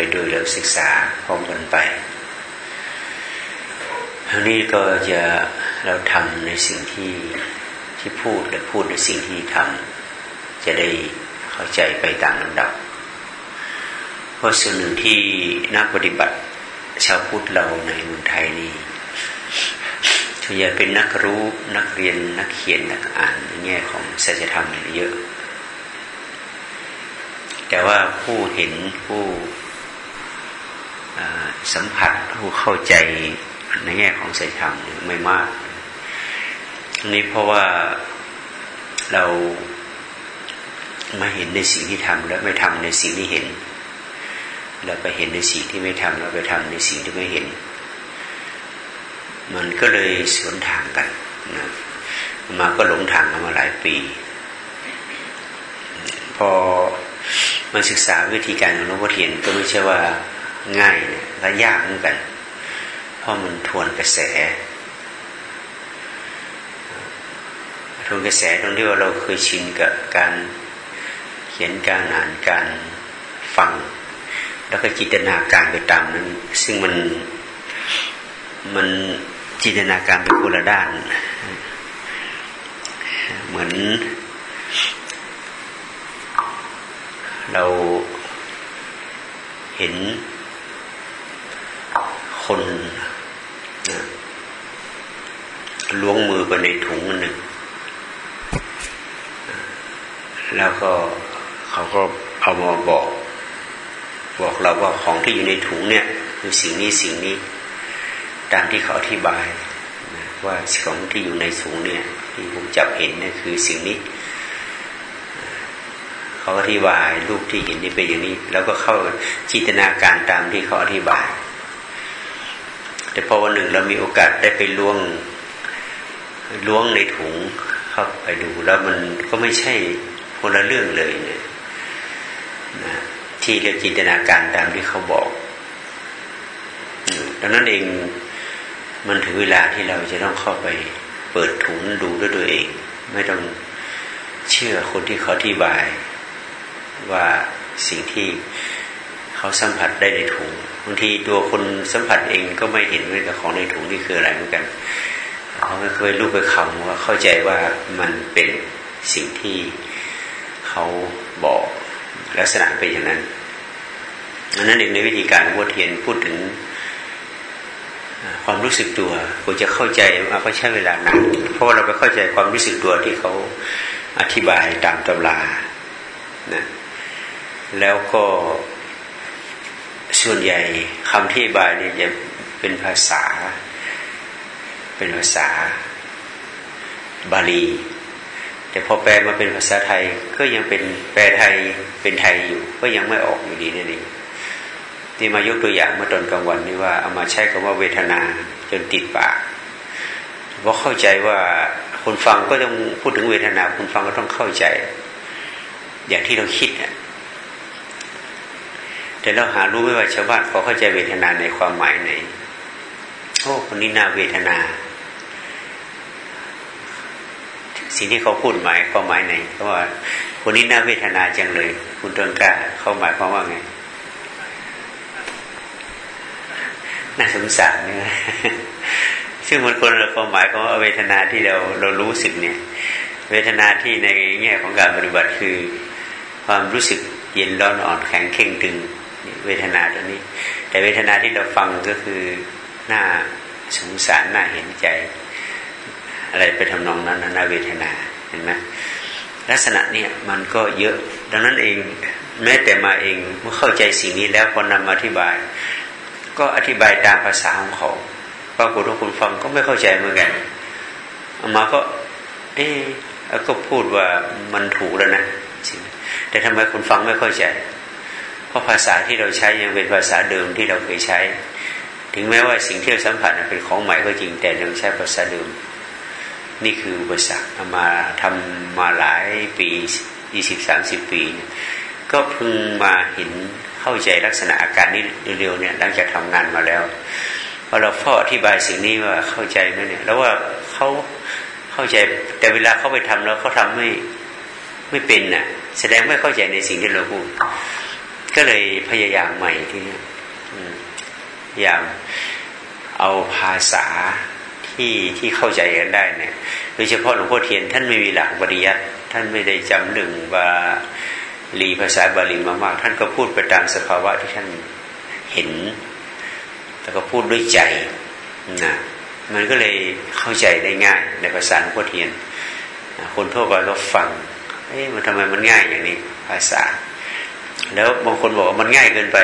ไปดูแล้วศึกษาพร้อมกันไปทั้งนี้ก็จะเราทำในสิ่งที่ที่พูดและพูดในสิ่งที่ทำจะได้เข้าใจไปตามลำดับ เพราะส่วนหนึ่งที่นักปฏิบัติชาวพุทธเราในเมืองไทยนี่ส่วนใหญ่เป็นนักรู้นักเรียนนักเขียนนักอ่านในแง่ของศัจธรรมเยอะ แต่ว่าผู้เห็นผู้ สัมผัสผู้เข้าใจในแง่ของศัจธรรมไม่มากนี้เพราะว่าเรามาเห็นในสิ่งที่ทำแล้วไม่ทำในสิ่งที่เห็นแล้วไปเห็นในสิ่งที่ไม่ทำแล้วไปทำในสิ่งที่ไม่เห็น มันก็เลยสวนทางกันนะมาก็หลงทางกันมาหลายปี พอมาศึกษาวิธีการของหลวงพ่อเทียนก็ไม่ใช่ว่า ง่ายนะและยากเหมือนกัน เพราะมันทวนกระแส ทวนกระแสตรงที่ว่าเราเคยชินกับการเขียนการอ่านการฟัง แล้วก็จินตนาการไปตามนั้น ซึ่งมันมันจินตนาการเป็นคนละด้าน เหมือน เราเห็น คนล้วงมือไปในถุงหนึ่ง แล้วก็เขาก็เอามาบอก บอกเราว่าของที่อยู่ในถุงเนี่ยคือสิ่งนี้สิ่งนี้ ตามที่เขาอธิบาย ว่าของที่อยู่ในถุงเนี่ย ที่ผมจับเห็นเนี่ยคือสิ่งนี้ เขาอธิบายรูปที่เห็นนี่เป็นอย่างนี้ แล้วก็เข้าจินตนาการตามที่เขาอธิบาย แต่พอวันหนึ่งเรามีโอกาสได้ไปล้วงล้วงในถุงเข้าไปดูแล้วมันก็ไม่ใช่คนละเรื่องเลยเนี่ยนะที่เรียกจินตนาการตามที่เขาบอกดังนั้นเองมันถึงเวลาที่เราจะต้องเข้าไปเปิดถุงดูด้วยตัวเอง ไม่ต้องเชื่อคนที่เขาอธิบายว่าสิ่งที่เขาสัมผัสได้ในถุงางทีตัวคนสัมผัสเองก็ไม่เห็นว่าของในถุงนี่คืออะไรเหมือนกันเขาไม่เคยรู้ไปคำว่าเข้าใจว่ามันเป็นสิ่งที่เขาบอกลักษณะเป็นอย่างนั้นอันนั้นเองในวิธีการวัดเทียนพูดถึงความรู้สึกตัวควรจะเข้าใจมาก็ใช้เวลานานเพราะเราไปเข้าใจความรู้สึกตัวที่เขาอธิบายตามตำรานะแล้วก็ ส่วนใหญ่คำที่บายเนี่ยจะเป็นภาษา เป็นภาษาบาลี แต่พอแปลมาเป็นภาษาไทยก็ยังเป็นแปลไทยเป็นไทยอยู่ ก็ยังไม่ออกอยู่ดีนั่นเองนี่มายกตัวอย่างเมื่อตอนกลางวันนี่ว่าเอามาใช้คำว่าเวทนาจนติดปากเพราะเข้าใจว่าคนฟังก็ต้องพูดถึงเวทนาคนฟังก็ต้องเข้าใจ อย่างที่เราคิดอะ แต่เราหารู้ไม่ว่าชาวบ้านเขาเข้าใจเวทนาในความหมายไหนโอ้คนนี้น่าเวทนา สิ่งที่เขาพูดหมายความหมายไหนเพราะว่าคนนี้น่าเวทนาจังเลย คุณต้นกล้าเขาหมายความว่าไงน่าสงสารเนี่ยซึ่งมันคนละความหมายของเวทนาที่เราเรารู้สึกเนี่ย เวทนาที่ในแง่ของการปฏิบัติคือ ความรู้สึกเย็นร้อนอ่อนแข็งเข่งตึง เวทนาตัวนี้ แต่เวทนาที่เราฟังก็คือหน้าสงสารหน้าเห็นใจ อะไรไปทำนองนั้นนาเวทนาเห็นไหมลักษณะเนี่ยมันก็เยอะ ดังนั้นเองแม้แต่มาเองเมื่อเข้าใจสิ่งนี้แล้วพอนำมาอธิบาย ก็อธิบายตามภาษาของเขาปรากฏว่าคุณฟังก็ไม่เข้าใจเหมือนกันอามาก็ เอ๊ก็พูดว่ามันถูกแล้วนะแต่ทำไมคุณฟังไม่เข้าใจ เพราะภาษาที่เราใช้ยังเป็นภาษาเดิมที่เราเคยใช้ ถึงแม้ว่าสิ่งที่เราสัมผัสเป็นของใหม่ก็จริงแต่ยังใช้ภาษาเดิม นี่คืออุปสรรคมาทำมาหลายปียี่สิบสามสิบปี ก็พิ่งมาเห็นเข้าใจลักษณะอาการนี้เร็วๆเนี่ยหลังจากทำงานมาแล้วพอเราพ่ออธิบายสิ่งนี้ว่าเข้าใจไหมเนี่ย แล้วว่าเขาเข้าใจแต่เวลาเขาไปทำแล้วเขาทำไม่ไม่เป็นน่ะ แสดงไม่เข้าใจในสิ่งที่เราพูด ก็เลยพยายามใหม่ที่นี้พยายามเอาภาษาที่ที่เข้าใจกันได้เนี่ยโดยเฉพาะหลวงพ่อเทียน ท่านไม่มีหลักปริยัติท่านไม่ได้จำหนึ่งบาลีภาษาบาลีมามาก ท่านก็พูดไปตามสภาวะที่ท่านเห็นแล้วก็พูดด้วยใจนะมันก็เลยเข้าใจได้ง่ายในภาษาหลวงพ่อเทียน คนทั่วไปก็ฟังเอ๊ะมันทำไมมันง่ายอย่างนี้ภาษา แล้วบางคนบอกว่ามันง่ายเกินไป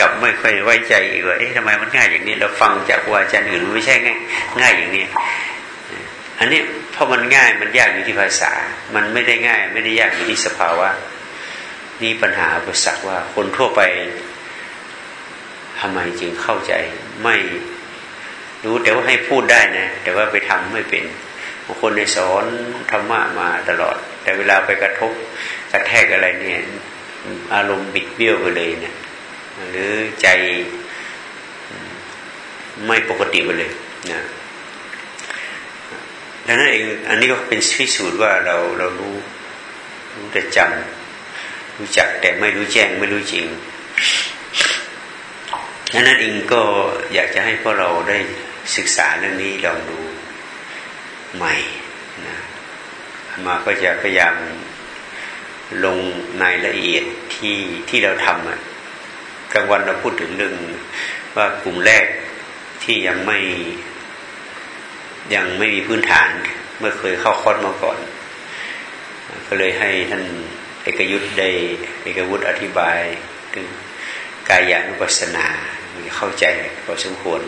กับไม่ค่อยไว้ใจอีกว่าเอ๊ะทำไมมันง่ายอย่างนี้ เราฟังจากครูอาจารย์อื่นไม่ใช่ง่ายง่ายอย่างนี้ อันนี้เพราะมันง่ายมันยากอยู่ที่ภาษา มันไม่ได้ง่าย ไม่ได้ยากอยู่ที่สภาวะนี่ปัญหาอุปสรรคว่าคนทั่วไปทำไมจึงเข้าใจไม่รู้แต่ว่าให้พูดได้นะ แต่ว่าไปทำไม่เป็นบางคนในสอนธรรมะมาตลอด แต่เวลาไปกระทบกระแทกอะไรเนี่ย อารมณ์บิดเบี้ยวไปเลยเนะี่ยหรือใจไม่ปกติไปเลยนะดังนั้นเองอันนี้ก็เป็นพิสูจน์ว่าเราเรารู้รู้แต่จำรู้จักแต่ไม่รู้แจ้งไม่รู้จริงดังนั้นเองก็อยากจะให้พวกเราได้ศึกษาเรื่องนี้ลองดูใหม่นะมาก็จะพยายาม ลงในละเอียดที่ที่เราทำอะกลางวันเราพูดถึงเรื่องว่ากลุ่มแรกที่ยังไม่ยังไม่มีพื้นฐานเมื่อเคยเข้าคอร์สมาก่อน ก็เลยให้ท่านเอกยุทธ์ได้เอกวุฒิอธิบายถึงกายานุปัสสนาเข้าใจพอสมควร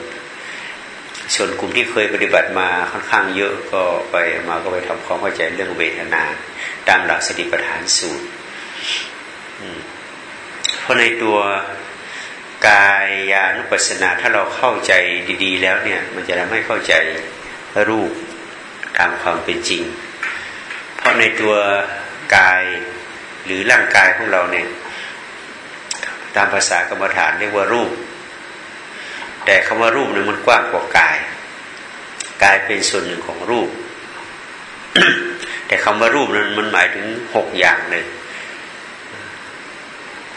ส่วนกลุ่มที่เคยปฏิบัติมาค่อนข้างเยอะก็ไปมาก็ไปทำความเข้าใจเรื่องเวทนา ตามหลักสติปัฏฐานสูตรเพราะในตัวกายานุปัสสนาถ้าเราเข้าใจดีๆ แล้วเนี่ย มันจะทำให้เข้าใจรูปตามความเป็นจริง เพราะในตัวกายหรือร่างกายของเราเนี่ย ตามภาษากรรมฐานเรียกว่ารูป แต่คำว่ารูปเนี่ยมันกว้างกว่ากาย กายเป็นส่วนหนึ่งของรูป แต่คำว่ารูปนั้นมันหมายถึงหกอย่างเลย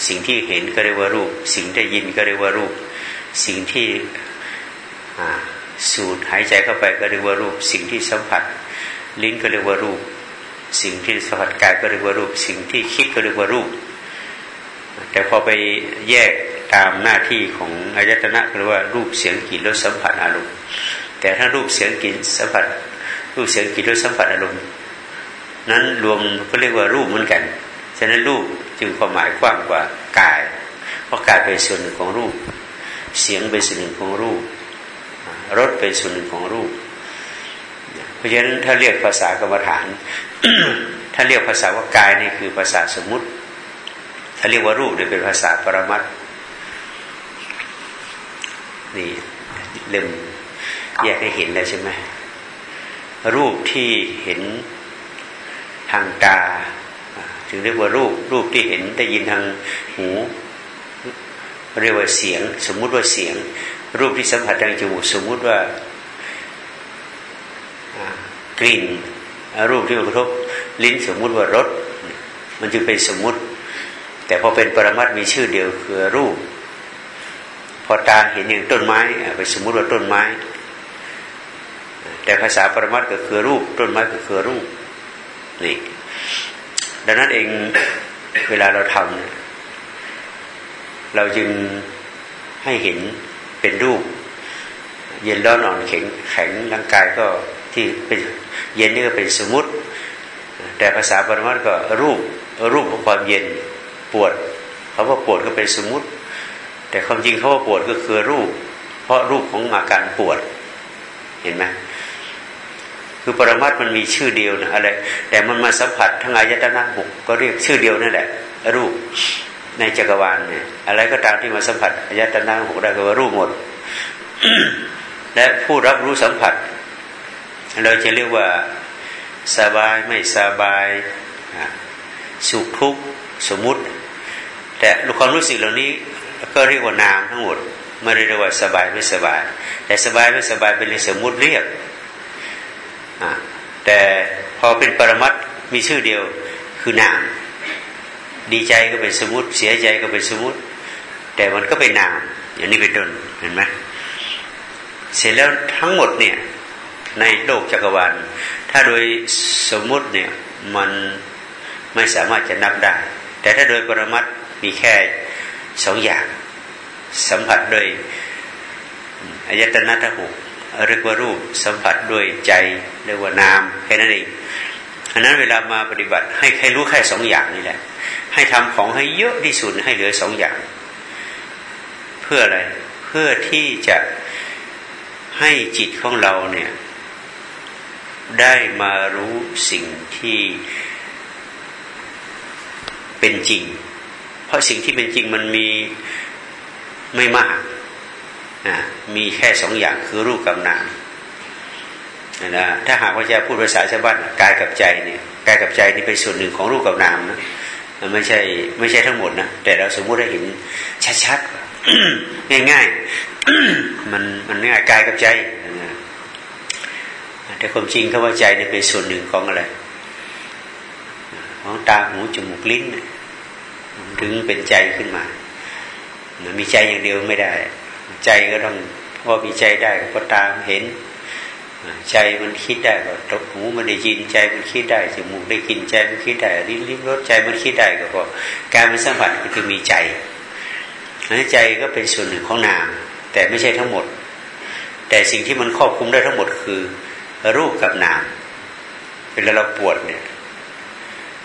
สิ่งที่เห็นก็เรียกว่ารูป สิ่งที่ยินก็เรียกว่ารูป สิ่งที่สูดหายใจเข้าไปก็เรียกว่ารูป สิ่งที่สัมผัส ลิ้นก็เรียกว่ารูป สิ่งที่สัมผัสกายก็เรียกว่ารูป สิ่งที่คิดก็เรียกว่ารูป แต่พอไปแยกตามหน้าที่ของอายตนะก็เรียกว่ารูปเสียงกลิ่นรสสัมผัสอารมณ์ แต่ถ้ารูปเสียงกลิ่นสัมผัสรูปเสียงกลิ่นรสสัมผัสอารมณ์ นั้นรวมก็เรียกว่ารูปเหมือนกัน ฉะนั้นรูปจึงความหมายกว้างกว่ากาย เพราะกายเป็นส่วนหนึ่งของรูป เสียงเป็นส่วนหนึ่งของรูป รสเป็นส่วนหนึ่งของรูป เพราะฉะนั้นถ้าเรียกภาษากรรมฐาน ถ้าเรียกภาษาว่ากายนี่คือภาษาสมมุติ ถ้าเรียกว่ารูปเนี่ยเป็นภาษาปรมัตนี่เริ่มแยกให้เห็นแล้วใช่ไหมรูปที่เห็น ทางตาถึงเรียกว่ารูปรูปที่เห็นได้ยินทางหูเรียกว่าเสียง สมมุติว่าเสียง รูปที่สัมผัสทางจมูกสมมุติว่ากลิ่น รูปที่มากระทบลิ้นสมมุติว่ารสมันจึงเป็นสมมุติ แต่พอเป็นปรมัตมีชื่อเดียวคือรูป พอตาเห็นอย่างต้นไม้ไปสมมุติว่าต้นไม้ แต่ภาษาปรมัตก็คือรูป ต้นไม้ก็คือรูป นี่ดังนั้นเองเวลาเราทำเราจึงให้เห็นเป็นรูป เย็นร้อนอ่อนแข็งแข็งร่างกายก็ที่เป็นเย็นนี่ก็เป็นสมมติ แต่ภาษาปรมัตก็รูปรูปของความเย็นปวดเขาว่าปวดก็เป็นสมมติ แต่ความจริงเขาว่าปวดก็คือรูป เพราะรูปของอาการปวด เห็นไหม คือปรมัตมันมีชื่อเดียวนะอะไร แต่มันมาสัมผัสทั้งอายตนะหกก็เรียกชื่อเดียวนั่นแหละ รูปในจักรวาลเนี่ยอะไรก็ตามที่มาสัมผัสอายตนะหกได้ก็ว่ารูปหมด และผู้รับรู้สัมผัส เราจะเรียกว่าสบายไม่สบายสุขทุกข์สมมุติ แต่ความรู้สึกเหล่านี้ก็เรียกว่านามทั้งหมดไม่ได้เรียกว่าสบายไม่สบาย แต่สบายไม่สบายเป็นเรื่องสมมุติเรียก แต่พอเป็นปรมัตมีชื่อเดียวคือนาม ดีใจก็เป็นสมุติเสียใจก็เป็นสมุติแต่มันก็เป็นนามอย่างนี้เป็นต้นเห็นไหมเสร็จแล้วทั้งหมดเนี่ยในโลกจักรวาลถ้าโดยสมมุติเนี่ยมันไม่สามารถจะนับได้ แต่ถ้าโดยปรมัตมีแค่สองอย่าง สัมผัสโดยอายตนะทหก เรียกว่ารูปสัมผัสด้วยใจเรียกว่านามแค่นั้นเองอันนั้นเวลามาปฏิบัติให้ใครรู้แค่สองอย่างนี่แหละ ให้ทำของให้เยอะที่สุดให้เหลือสองอย่าง เพื่ออะไรเพื่อที่จะให้จิตของเราเนี่ย ได้มารู้สิ่งที่เป็นจริง เพราะสิ่งที่เป็นจริงมันมีไม่มาก มีแค่สองอย่างคือรูปกับนามนะถ้าหากว่าจะพูดภาษาชาวบ้านกายกับใจเนี่ยกายกับใจนี่เป็นส่วนหนึ่งของรูปกับนามนะมันไม่ใช่ไม่ใช่ทั้งหมดนะแต่เราสมมุติได้เห็นชัดๆง่ายๆมันมันง่ายกายกับใจแต่ความจริงคำว่าใจเนี่ยเป็นส่วนหนึ่งของอะไรของตาหูจมูกลิ้นถึงเป็นใจขึ้นมา มีใจอย่างเดียวไม่ได้ ใจก็ต้องพอมีใจได้ก็ตามเห็น ใจมันคิดได้ก็ตกหูมันได้ยินใจมันคิดได้จมูกได้กินใจมันคิดได้ลิ้นลิ้มรสใจมันคิดได้ก็พอการมันสัมผัสก็คือมีใจนั้นใจก็เป็นส่วนหนึ่งของนาม แต่ไม่ใช่ทั้งหมด แต่สิ่งที่มันครอบคุมได้ทั้งหมดคือ รูปกับนามเวลาเราปวดเนี่ย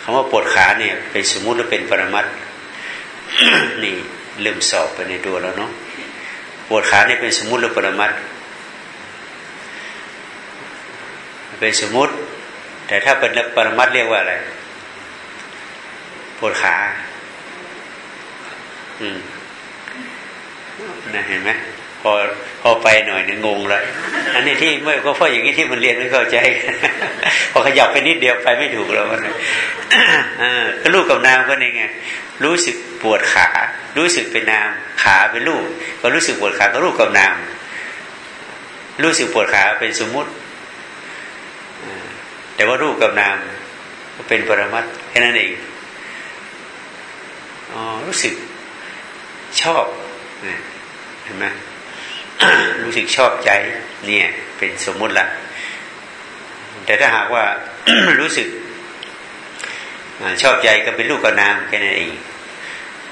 คำว่าปวดขาเนี่ยเป็นสมมุติหรือเป็นปรมัตนี่เริ่มสอบไปในตัวแล้วเนาะ ปวดขาเนี่ยเป็นสมมุติหรือปรมัตเป็นสมมุติ แต่ถ้าเป็นปรมัตเรียกว่าอะไร ปวดขา อืมนะเห็นไหม พอพอไปหน่อยนึงงงเลยอันนี้ที่เมื่อก็เพราะอย่างนี้ที่มันเรียนไม่เข้าใจ พอขยับไปนิดเดียวไปไม่ถูกแล้วมันก็ลูกกับนามก็นี่ไงรู้สึกปวดขา รู้สึกเป็นนาม ขาเป็นลูก ก็รู้สึกปวดขาก็ลูกกับนาม รู้สึกปวดขาเป็นสมมุติ แต่ว่ารูปกับนามเป็นปรมัตแค่นั้นเองอ๋อรู้สึกชอบเห็นไหม รู้สึกชอบใจ เนี่ย เป็นสมมุติละแต่ถ้าหากว่ารู้สึกชอบใจก็เป็นลูกกับนามแค่นั้นเอง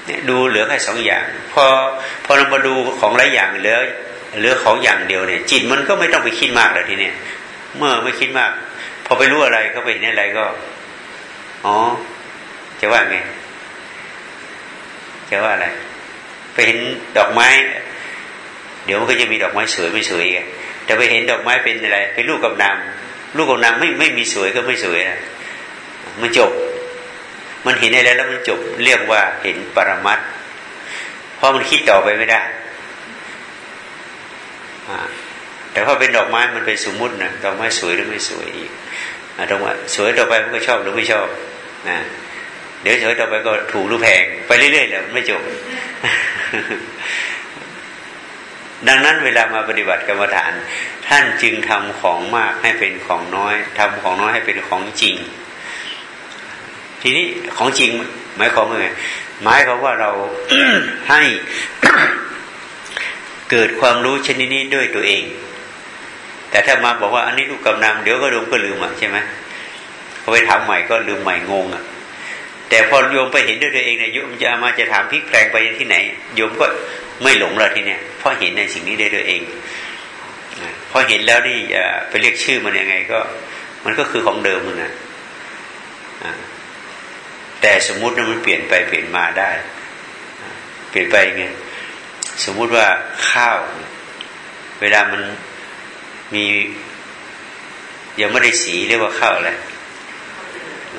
เนี่ยดูเหลือแค่สองอย่าง พอพอเรามาดูของหลายอย่างเหลือเหลือของอย่างเดียวเนี่ย จิตมันก็ไม่ต้องไปคิดมากเลยทีเนี้ยเมื่อไม่คิดมาก พอไปรู้อะไรก็ไปเห็นอะไรก็ อ๋อ จะว่าไง จะว่าอะไร ไปเห็นดอกไม้ เดี๋ยวมันก็จะมีดอกไม้สวยไม่สวยไงแต่ไปเห็นดอกไม้เป็นอะไร เป็นลูกกับนามลูกกับนามไม่ไม่มีสวยก็ไม่สวยนะมันจบ มันเห็นอะไรแล้วมันจบเรียกว่าเห็นปรมัตเพราะมันคิดต่อไปไม่ได้แต่พอเป็นดอกไม้มันเป็นสมมุตินะดอกไม้สวยหรือไม่สวยอีกดอกไม้สวยต่อไปมันก็ชอบหรือไม่ชอบนะเดี๋ยวสวยต่อไปก็ถูกหรือแพง ไปเรื่อยๆแล้วไม่จบ ดังนั้นเวลามาปฏิบัติกรรมฐาน ท่านจึงทำของมากให้เป็นของน้อยทำของน้อยให้เป็นของจริง ทีนี้ของจริงหมายความว่าไงหมายความว่าเราให้เกิดความรู้ชนิดนี้ด้วยตัวเอง แต่ถ้ามาบอกว่าอันนี้ลูกกำนำเดี๋ยวก็โยมก็ลืมอะใช่ไหมพอไปถามใหม่ก็ลืมใหม่งงอะ แต่พอโยมไปเห็นด้วยตัวเองเนี่ยโยมจะมาจะถามพลิกแปลงไปที่ไหน โยมก็ไม่หลงแล้วทีเนี้ยเพราะเห็นในสิ่งนี้ได้ด้วยเองพอเห็นแล้วนี่ไปเรียกชื่อมันยังไงก็ มันก็คือของเดิมมันนะแต่สมมุตินั้นมันเปลี่ยนไปเปลี่ยนมาได้ เปลี่ยนไปไงสมมุติว่าข้าว เวลามันมี ยังไม่ได้สีเรียกว่าข้าวอะไร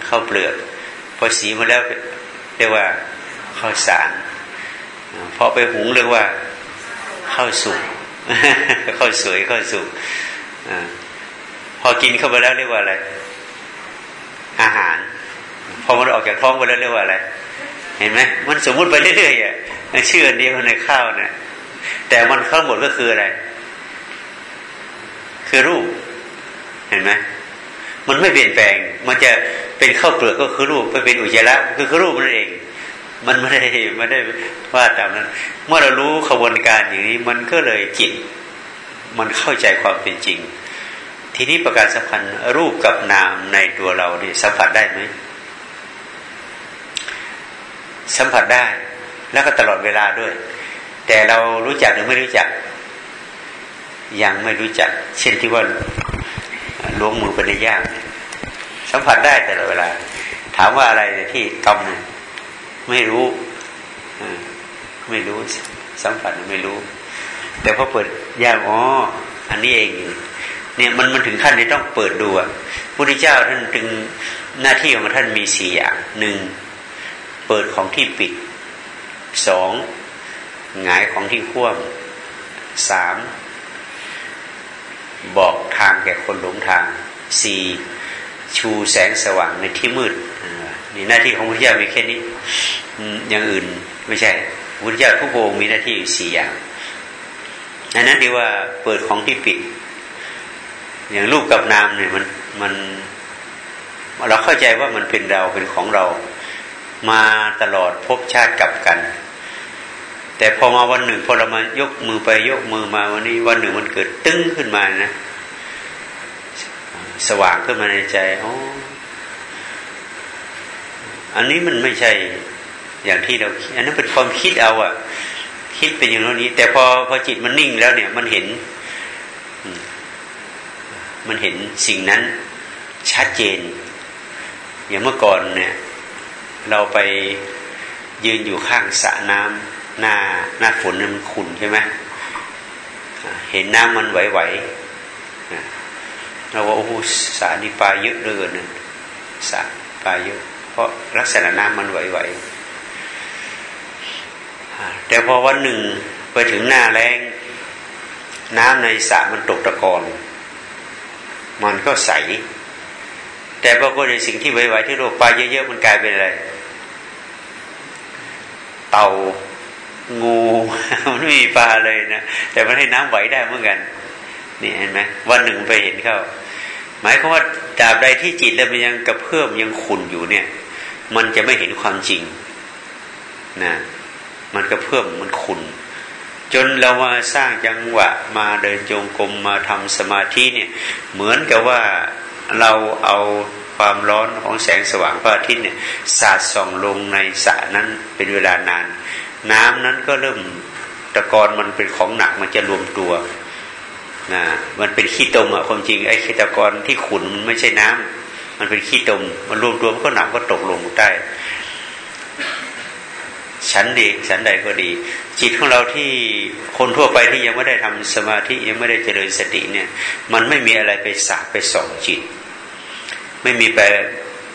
ข้าวเปลือก พอสีมาแล้วเรียกว่าข้าวสารพอไปหุงเรียกว่าข้าวสุกข้าวสวยข้าวสุกพอกินเข้าไปแล้วเรียกว่าอะไร อาหาร พอมันออกจากท้องไปแล้วเรียกว่าอะไร เห็นไหมมันสมมุติไปเรื่อยๆอะชื่อเดียวในข้าวเนี่ยแต่มันข้าหมดก็คืออะไร คือรูป เห็นไหม มันไม่เปลี่ยนแปลง มันจะเป็นข้าวเปลือกก็คือรูปไปเป็นอุจจาระคือคือรูปนั่นเอง มันไม่ได้ไม่ได้ว่าตามนั้น เมื่อเรารู้ขบวนการอย่างนี้มันก็เลยจิต มันเข้าใจความเป็นจริง ทีนี้ประการสำคัญรูปกับนามในตัวเราเนี่ยสัมผัสได้ไหมสัมผัสได้แล้วก็ตลอดเวลาด้วย แต่เรารู้จักหรือไม่รู้จัก ยังไม่รู้จัก เช่นที่ว่า ล้วงมือไปในย่าง สัมผัสได้แต่ลอดเวลา ถามว่าอะไรที่กำเนี่ยไม่รู้ไม่รู้สัมผัสไม่รู้ แต่พอเปิดย่างอ๋ออันนี้เองเนี่ยมันมันถึงขั้นที่ต้องเปิดดูอะพระพุทธเจ้าท่านถึงหน้าที่ของท่านมีสี่อย่างหนึ่งเปิดของที่ปิดสองหงายของที่คว่ำสาม บอกทางแก่คนหลงทางสี่ชูแสงสว่างในที่มืดนี่หน้าที่ของพระเจ้ามีแค่นี้อย่างอื่นไม่ใช่พระเจ้าทุกองมีหน้าที่อยู่สี่อย่างอันนั้นเรียกว่าเปิดของที่ปิด อย่างรูปกับนามเนี่ยมันมัน เราเข้าใจว่ามันเป็นเราเป็นของเรา มาตลอดพบชาติกับกัน แต่พอมาวันหนึ่งพอเรามายกมือไปยกมือมาวันนี้วันหนึ่งมันเกิดตึ้งขึ้นมานะ สว่างขึ้นมาในใจอ๋ออันนี้มันไม่ใช่อย่างที่เราอันนั้นเป็นความคิดเอาอะคิดเป็นอย่างนี้ แต่พอพอจิตมันนิ่งแล้วเนี่ย มันเห็น มันเห็นสิ่งนั้นชัดเจน อย่างเมื่อก่อนเนี่ย เราไปยืนอยู่ข้างสระน้ำ หน้าหน้าฝนมันขุ่นใช่ไหมเห็นน้ำมันไหวๆเราว่าโอ้โหสระนี่ปลาเยอะเลยนะสระปลาเยอะ เพราะลักษณะน้ำมันไหวๆแต่พอวันหนึ่งไปถึงหน้าแรงน้ำในสระมันตกตะกอนมันก็ใส แต่ปรากฏในสิ่งที่ไหวๆที่โลกปลาเยอะๆมันกลายเป็นอะไร เต่า งูมันไม่มีปลาเลยนะแต่มันให้น้ำไหวได้เหมือนกันนี่เห็นไหมวันหนึ่งไปเห็นเข้า หมายความว่าดาบใดที่จิตแล้วมันยังกระเพื่อมยังขุนอยู่เนี่ย มันจะไม่เห็นความจริงนะมันกระเพื่อมมันขุนจนเรามาสร้างจังหวะมาเดินจงกรมมาทำสมาธิเนี่ยเหมือนกับว่าเราเอาความร้อนของแสงสว่างพระอาทิตย์เนี่ยสาดส่องลงในสระนั้นเป็นเวลานาน น้ำนั้นก็เริ่มตะกอนมันเป็นของหนักมันจะรวมตัวนะมันเป็นขี้ตมอะความจริงไอ้ขี้ตะกอนที่ขุนมันไม่ใช่น้ำมันเป็นขี้ตม มันรวมตัวมันก็หนักก็ตกลงใต้ฉันดีฉันใดก็ดี จิตของเราที่คนทั่วไปที่ยังไม่ได้ทำสมาธิยังไม่ได้เจริญสติเนี่ย มันไม่มีอะไรไปสาไปส่องจิต ไม่มีไป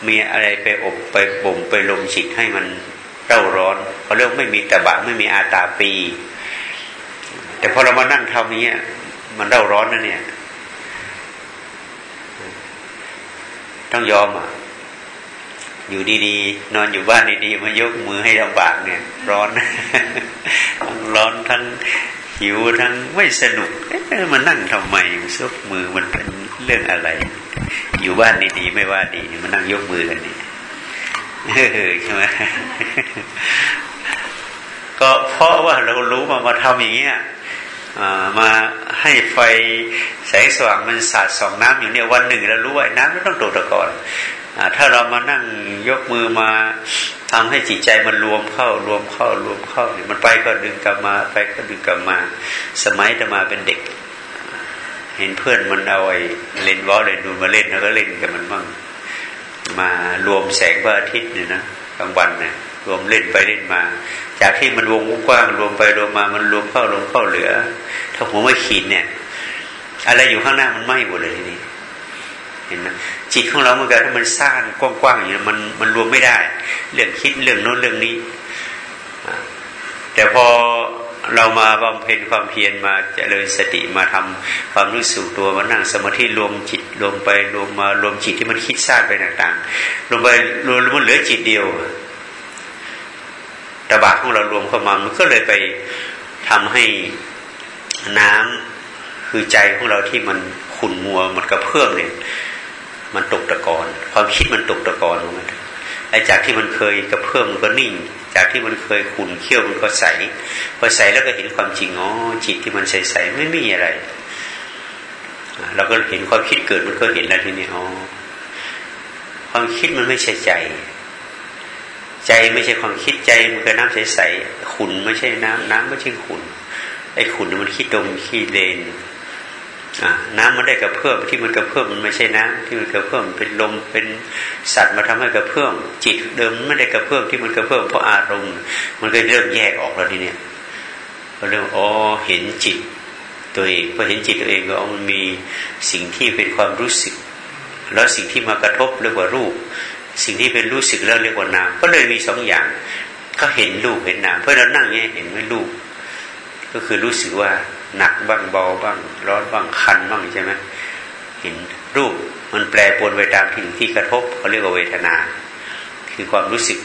มีอะไรไปอบไปบ่มไปลมจิตให้มัน ร่าร้อนเขาเรียกไม่มีตะบะไม่มีอาตาปี แต่พอเรามานั่งทำนี้มันเร่าร้อนนะเนี่ย ต้องยอมอะอยู่ดีๆ นอนอยู่บ้านดีๆมายกมือให้ลำบากเนี่ย ร้อน ทั้งร้อนทั้งหิวทั้งไม่สนุกเอ๊ะมันนั่งทำไมซุกมือมันเป็นเรื่องอะไร อยู่บ้านดีๆ ไม่ว่าดีมานั่งยกมือกันนี่ ใช่ไหมก็เพราะว่าเรารู้มามาทำอย่างเงี้ยมาให้ไฟแสงสว่างมันสาดส่องน้ำอยู่เนี่ยวันหนึ่งเรารู้ว่าน้ำไม่ต้องตกตะกอนถ้าเรามานั่งยกมือมาทำให้จิตใจมันรวมเข้ารวมเข้ารวมเข้าเนี่ยมันไปก็ดึงกลับมา ไปก็ดึงกลับมา สมัยจะมาเป็นเด็ก เห็นเพื่อนมันเอาไอ้เล่นวอลเล่นดูมาเล่นแล้วก็เล่นกับมันบ้าง มารวมแสงพระอาทิตย์เนี่ยนะกลางวันเนี่ยรวมเล่นไปเล่นมา จากที่มันวงกว้างรวมไปรวมมามันรวมเข้ารวมเข้าเหลือ ถ้าหัวไม่ขีดเนี่ยอะไรอยู่ข้างหน้ามันไหม้หมดเลยทีนี้เห็นไหมจิตของเราเหมื่อกี้ถ้ามันสร้างกว้างๆอย่างนี้มันมันรวมไม่ได้ เรื่องคิดเรื่องโน้นเรื่องนี้แต่พอ เรามาบำเพ็ญความเพียรมาจเจริญสติมาทำความรู้สึกตัวมานั่งสมาธิรวมจิตรวมไปรวมมารวมจิตที่มันคิดสร้างไปต่างๆรวมไปรวมมันเหลือจิตเดียวตบะของเรารวมเข้ามามันก็เลยไปทำให้น้ำคือใจของเราที่มันขุ่นมัวมันกระเพื่อมเนี่ย มันตกตะกอนความคิดมันตกตะกอนมัน ไอ้จากที่มันเคยกระเพื่อมมันก็นิ่ง จากที่มันเคยขุ่นเขี้ยวมันก็ใสพอใสแล้วก็เห็นความจริงอ๋อจิตที่มันใสๆไม่มีอะไรเราก็เห็นความคิดเกิดมันก็เห็นแล้วทีนี้อ๋อความคิดมันไม่ใช่ใจ ใจไม่ใช่ความคิดใจมันก็น้ำใสๆขุนไม่ใช่น้ำน้ำไม่ใช่ขุนไอ้ขุนมันขี้ดมขี้เลน น้ำมันได้กระเพื่อมที่มันกระเพื่อมมันไม่ใช่น้ำที่มันกระเพื่อมเป็นลมเป็นสัตว์มาทำให้กระเพื่อมจิตเดิมไม่ได้กระเพื่อมที่มันกระเพื่อมเพราะอารมณ์ มันก็เริ่มแยกออกแล้วทีเนี้ยก็เริ่มอ๋อเห็นจิตตัวเองพอเห็นจิตตัวเองก็มันมีสิ่งที่เป็นความรู้สึก แล้วสิ่งที่มากระทบเรียกว่ารูป สิ่งที่เป็นรู้สึกแล้วเรียกว่านามก็เลยมีสองอย่าง ก็เห็นรูปเห็นนามเพื่อเรานั่งเนี้ยเห็นไม่รูปก็คือรู้สึกว่า หนักบ้างเบาบ้าง ร้อนบ้างคันบ้างใช่ไหมเห็นรูปมันแปรปรวนไปตามที่ที่กระทบเขาเรียกว่าเวทนา คือความรู้สึก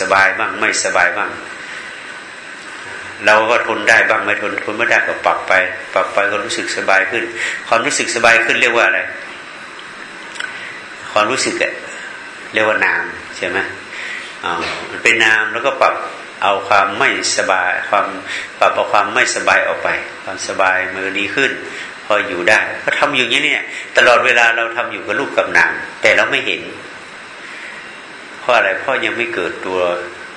สบายบ้างไม่สบายบ้าง เราก็ทนได้บ้างไม่ทนทนไม่ได้ก็ปรับไป ปรับไปก็รู้สึกสบายขึ้น ความรู้สึกสบายขึ้นเรียกว่าอะไร ความรู้สึกเรียกว่านามใช่ไหมอ๋อมันเป็นนามแล้วก็ปรับ เอาความไม่สบายความปรับเอาความไม่สบายออกไป ความสบายมือดีขึ้น พออยู่ได้ก็ทำอยู่อย่างนี้เนี่ย ตลอดเวลาเราทำอยู่กับรูปกับนามแต่เราไม่เห็นเพราะอะไรเพราะยังไม่เกิดตัว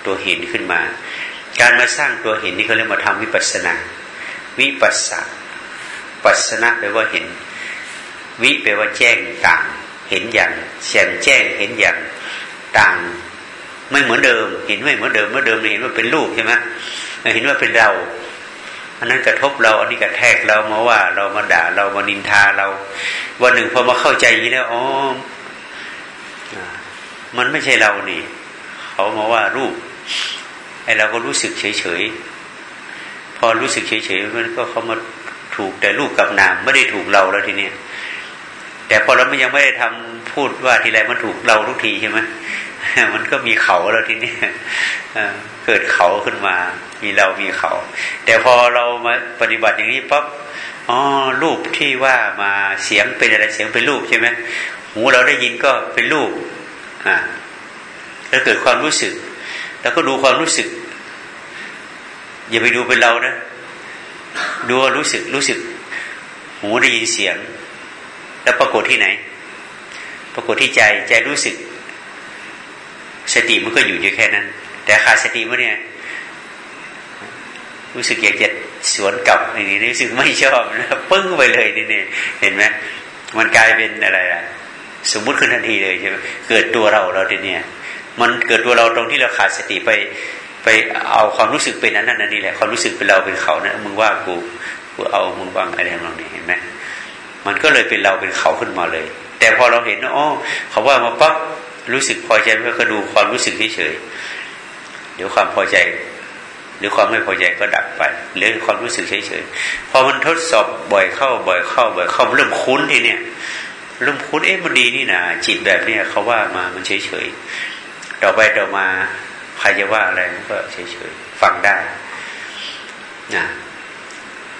ตัวเห็นขึ้นมา การมาสร้างตัวเห็นนี่เขาเรียกมาทำวิปัสสนา วิปัสสะปัสนาแปลว่าเห็น วิแปลว่าแจ้งต่าง เห็นอย่างแจ่มแจ้งเห็นอย่างต่าง ไม่เหมือนเดิม เห็นไม่เหมือนเดิมเมื่อเดิมเห็นว่าเป็นรูปใช่ไหมเห็นว่าเป็นเรา อันนั้นกระทบเราอันนี้กระแทกเรามาว่าเรามาด่าเรามานินทาเราวันหนึ่งพอมาเข้าใจอย่างนี้แล้วอ๋อมันไม่ใช่เรานี่ เขามาว่ารูปไอ้เราก็รู้สึกเฉยๆพอรู้สึกเฉยๆมันก็เขามาถูกแต่รูปกับนามไม่ได้ถูกเราแล้วทีเนี้ยแต่พอเราไม่ยังไม่ได้ทำพูดว่าทีไรมันถูกเราทุกทีใช่ไหม มันก็มีเขาแล้วทีนี้เกิดเขาขึ้นมา มีเรามีเขา แต่พอเรามาปฏิบัติอย่างนี้ปั๊บอ๋อรูปที่ว่ามาเสียงเป็นอะไรเสียงเป็นรูปใช่ไหมหูเราได้ยินก็เป็นรูปอ่าแล้วเกิดความรู้สึก แล้วก็ดูความรู้สึก อย่าไปดูเป็นเรานะดูรู้สึกรู้สึก หูได้ยินเสียง แล้วปรากฏที่ไหน ปรากฏที่ใจใจรู้สึก สติมันก็อยู่อยู่แค่นั้น แต่ขาดสติเมื่อเนี่ย รู้สึกอยากจะสวนกลับอย่างนี้รู้สึกไม่ชอบนะปึ้งไปเลยนี่นี่เห็นไหมมันกลายเป็นอะไรล่ะ สมมุติขึ้นทันทีเลยใช่ไหมเกิดตัวเราเราทีเนี้ยมันเกิดตัวเราตรงที่เราขาดสติไป ไปเอาความรู้สึกเป็นนั้นนั่นนี่แหละความรู้สึกเป็นเราเป็นเขานะมึงว่ากูกูเอามึงว่างอะไรทำนองนี้เห็นไหมมันก็เลยเป็นเราเป็นเขาขึ้นมาเลย แต่พอเราเห็นอ๋อเขาว่ามาปั๊บ รู้สึกพอใจก็ดูความรู้สึกเฉยๆเดี๋ยวความพอใจ หรือความไม่พอใจก็ดับไปหรือความรู้สึกเฉยๆพอมันทดสอบบ่อยเข้าบ่อยเข้าบ่อยเข้าเริ่มคุ้นทีเนี่ยเริ่มคุ้นเอ๊ะมันดีนี่นะจิตแบบเนี้ยเขาว่ามามันเฉยๆต่อไปต่อมาใครจะว่าอะไรก็เฉยๆฟังได้นะ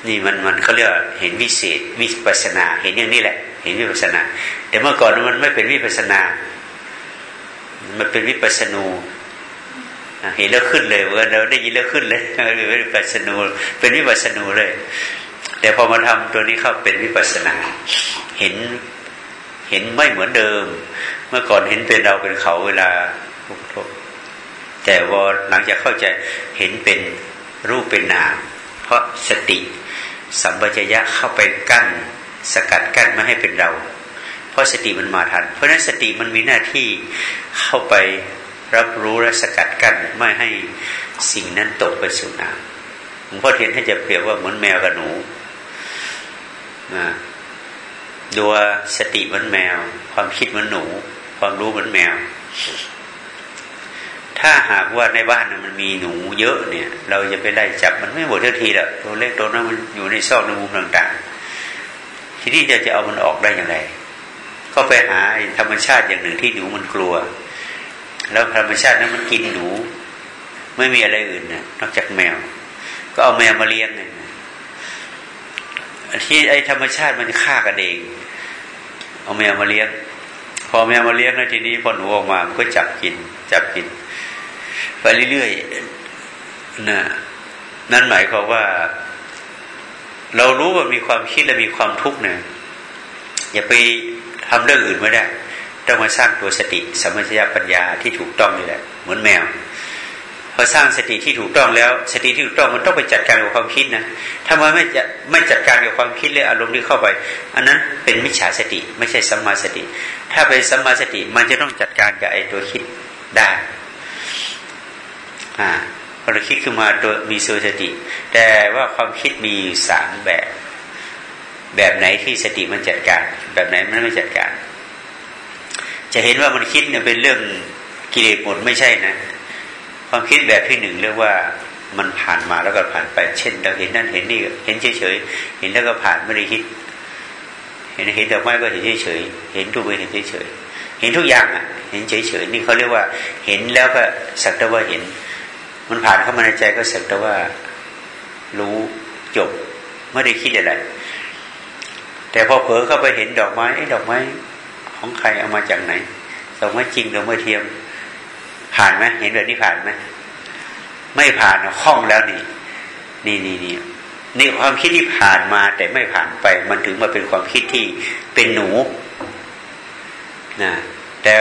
นี่มันมันเขาเรียกเห็นวิเศษวิปัสนา เห็นอย่างนี้แหละ เห็นวิปัสนา แต่เมื่อก่อนมันไม่เป็นวิปัสนา มันเป็นวิปัสนูเห็นแล้วขึ้นเลยเมื่อเราได้ยินแล้วขึ้นเลยเป็นวิปัสนูเป็นวิปัสนูเลย แต่พอมาทำตัวนี้เข้าเป็นวิปัสนา เห็นเห็นไม่เหมือนเดิม เมื่อก่อนเห็นเป็นเราเป็นเขาเวลาแต่พอหลังจากเข้าใจเห็นเป็นรูปเป็นนาม เพราะสติ สัมปชัญญะเข้าไปกั้น สกัดกั้นไม่ให้เป็นเรา ราะสติมันมาทัน เพราะนั้นสติมันมีหน้าที่เข้าไปรับรู้และสกัดกั้นไม่ให้สิ่งนั้นตกไปสู่น้ำหลวงพ่อเทียนท่านจะเปรียบว่าเหมือนแมวกับหนูนะดูสติเหมือนแมว ความคิดเหมือนหนู ความรู้เหมือนแมว ถ้าหากว่าในบ้านมันมีหนูเยอะเนี่ย เราจะไปไล่จับมันไม่หมดทันทีละตัวเล็กตัวนั้นมันอยู่ในซอกในมุมต่าง ๆ ทีนี้จะจะเอามันออกได้อย่างไร ก็ไปหาธรรมชาติอย่างหนึ่งที่หนูมันกลัว แล้วธรรมชาตินั้นมันกินหนู ไม่มีอะไรอื่นนะนอกจากแมว ก็เอาแมวมาเลี้ยงเลยที่ไอ้ธรรมชาติมันฆ่ากันเอง เอาแมวมาเลี้ยง พอแมวมาเลี้ยงแล้วทีนี้พอหนูออกมามันก็จับกิน จับกิน ไปเรื่อยๆนะนั่นหมายความว่า เรารู้ว่ามีความคิดและมีความทุกข์เนี่ยอย่าไป ทำเรื่องอื่นไม่ได้ ต้องมาสร้างตัวสติสมัชยปัญญาที่ถูกต้องนี่แหละ เหมือนแมวพอสร้างสติที่ถูกต้องแล้ว สติที่ถูกต้องมันต้องไปจัดการกับความคิดนะถ้ามันไม่จะไม่จัดการกับความคิดเลยอารมณ์ที่เข้าไป อันนั้นเป็นมิจฉาสติ ไม่ใช่สัมมาสติ ถ้าเป็นสัมมาสติมันจะต้องจัดการกับไอ้ตัวคิดได้อ่าพอเราคิดขึ้นมาโดยมีสุสติ แต่ว่าความคิดมีสามแบบ แบบไหนที่สติมันจัดการ แบบไหนมันไม่จัดการ จะเห็นว่ามันคิดเนี่ยเป็นเรื่องกิเลสหมดไม่ใช่นะความคิดแบบที่หนึ่งเรียกว่ามันผ่านมาแล้วก็ผ่านไป เช่น เราเห็นนั่นเห็นนี่เห็นเฉยๆเห็นแล้วก็ผ่านไม่ได้คิด เห็นเห็นดอกไม้ก็เห็นเฉยๆเห็นรูปก็เห็นเฉยๆเห็นทุกอย่างอะ เห็นเฉยๆนี่เขาเรียกว่า เห็นแล้วก็สักแต่ว่าเห็น มันผ่านเข้ามาในใจก็สักแต่ว่ารู้จบไม่ได้คิดอะไร แต่พอเผลอเข้าไปเห็นดอกไม้ไอ้ดอกไม้ของใครเอามาจากไหนสมมติจริงหรือไม่เทียม ผ่านไหมเห็นแบบนี้ผ่านไหมไม่ผ่านคล่องแล้วนี่ นี่นี่นี่นี่ความคิดที่ผ่านมาแต่ไม่ผ่านไป มันถึงมาเป็นความคิดที่เป็นหนูนะแต่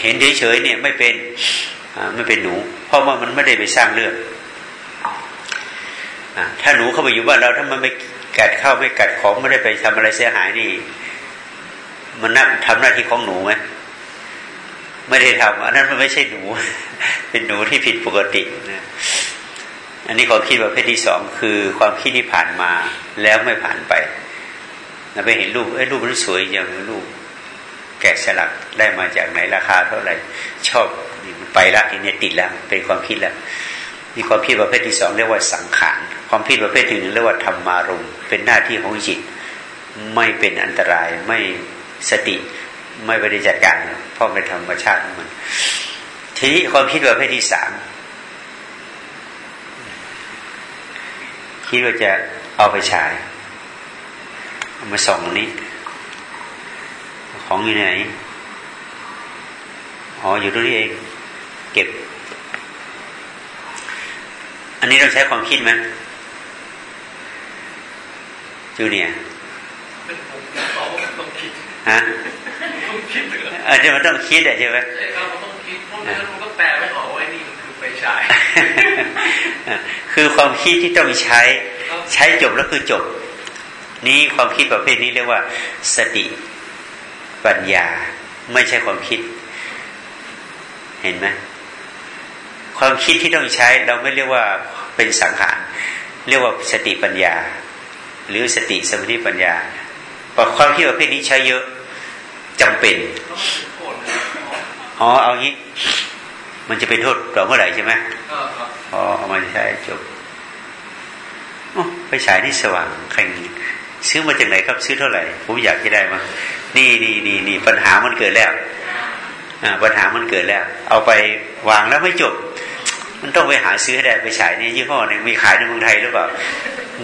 เห็นเฉยๆเนี่ยไม่เป็นไม่เป็นหนู เพราะว่ามันไม่ได้ไปสร้างเรื่องถ้าหนูเข้าไปอยู่บ้านเราถ้ามันไม่ กัดเข้าไม่กัดของไม่ได้ไปทำอะไรเสียหายนี่ มันนั่งทำหน้าที่ของหนูไหมไม่ได้ทำอันนั้นมันไม่ใช่หนู เป็นหนูที่ผิดปกตินะอันนี้ความคิดประเภทที่สองคือความคิดที่ผ่านมาแล้วไม่ผ่านไปเราไปเห็นรูปเอ้ยรูปมันสวยอย่างรูปแกะสลักได้มาจากไหนราคาเท่าไหร่ ชอบไปละทีนี้ติดแล้วเป็นความคิดแล้ว มีความคิดประเภทที่สองเรียกว่าสังขารความคิดประเภทที่หนึ่งเรียกว่าธรรมารมเป็นหน้าที่ของจิต ไม่เป็นอันตรายไม่สติไม่ไปจัดการเพราะเป็นธรรมชาติของมัน ทีนี้ความคิดประเภทที่สามคิดว่าจะเอาไปฉายเอามาส่องนี้ ของอยู่ไหนอ๋ออยู่ตรงนี้เอง เก็บ อันนี้เราใช้ความคิดไหมจูเนียฮะเออมันต้องคิดอะใช่ไหมใช่ครับมันต้องคิดเพราะงั้นมันก็แปลไม่ออกว่านี่มันคือไฟฉายคือความคิดที่ต้องใช้ ใช้จบแล้วคือจบ นี่ความคิดประเภทนี้เรียกว่า สติปัญญา ไม่ใช่ความคิด เห็นไหม ความคิดที่ต้องใช้เราไม่เรียกว่าเป็นสังขารเรียกว่าสติปัญญา หรือสติสมาธิปัญญาพราะความคิดประเภทนี้ใช้เยอะจำเป็นอ๋อเอางี้ มันจะเป็นโทษต่อเมื่อไหร่ใช่ไหมอ๋อเอามาใช้จบไปฉายนี่สว่างใครซื้อมาจากไหนครับซื้อเท่าไหร่ ผมอยากจะได้มานี่นี่นี่นี่ปัญหามันเกิดแล้วอ่าปัญหามันเกิดแล้ว เอาไปวางแล้วไม่จบ มันต้องไปหาซื้อให้ได้ไปฉายนี่ยี่ห้อนึงมีขายในเมืองไทยหรือเปล่า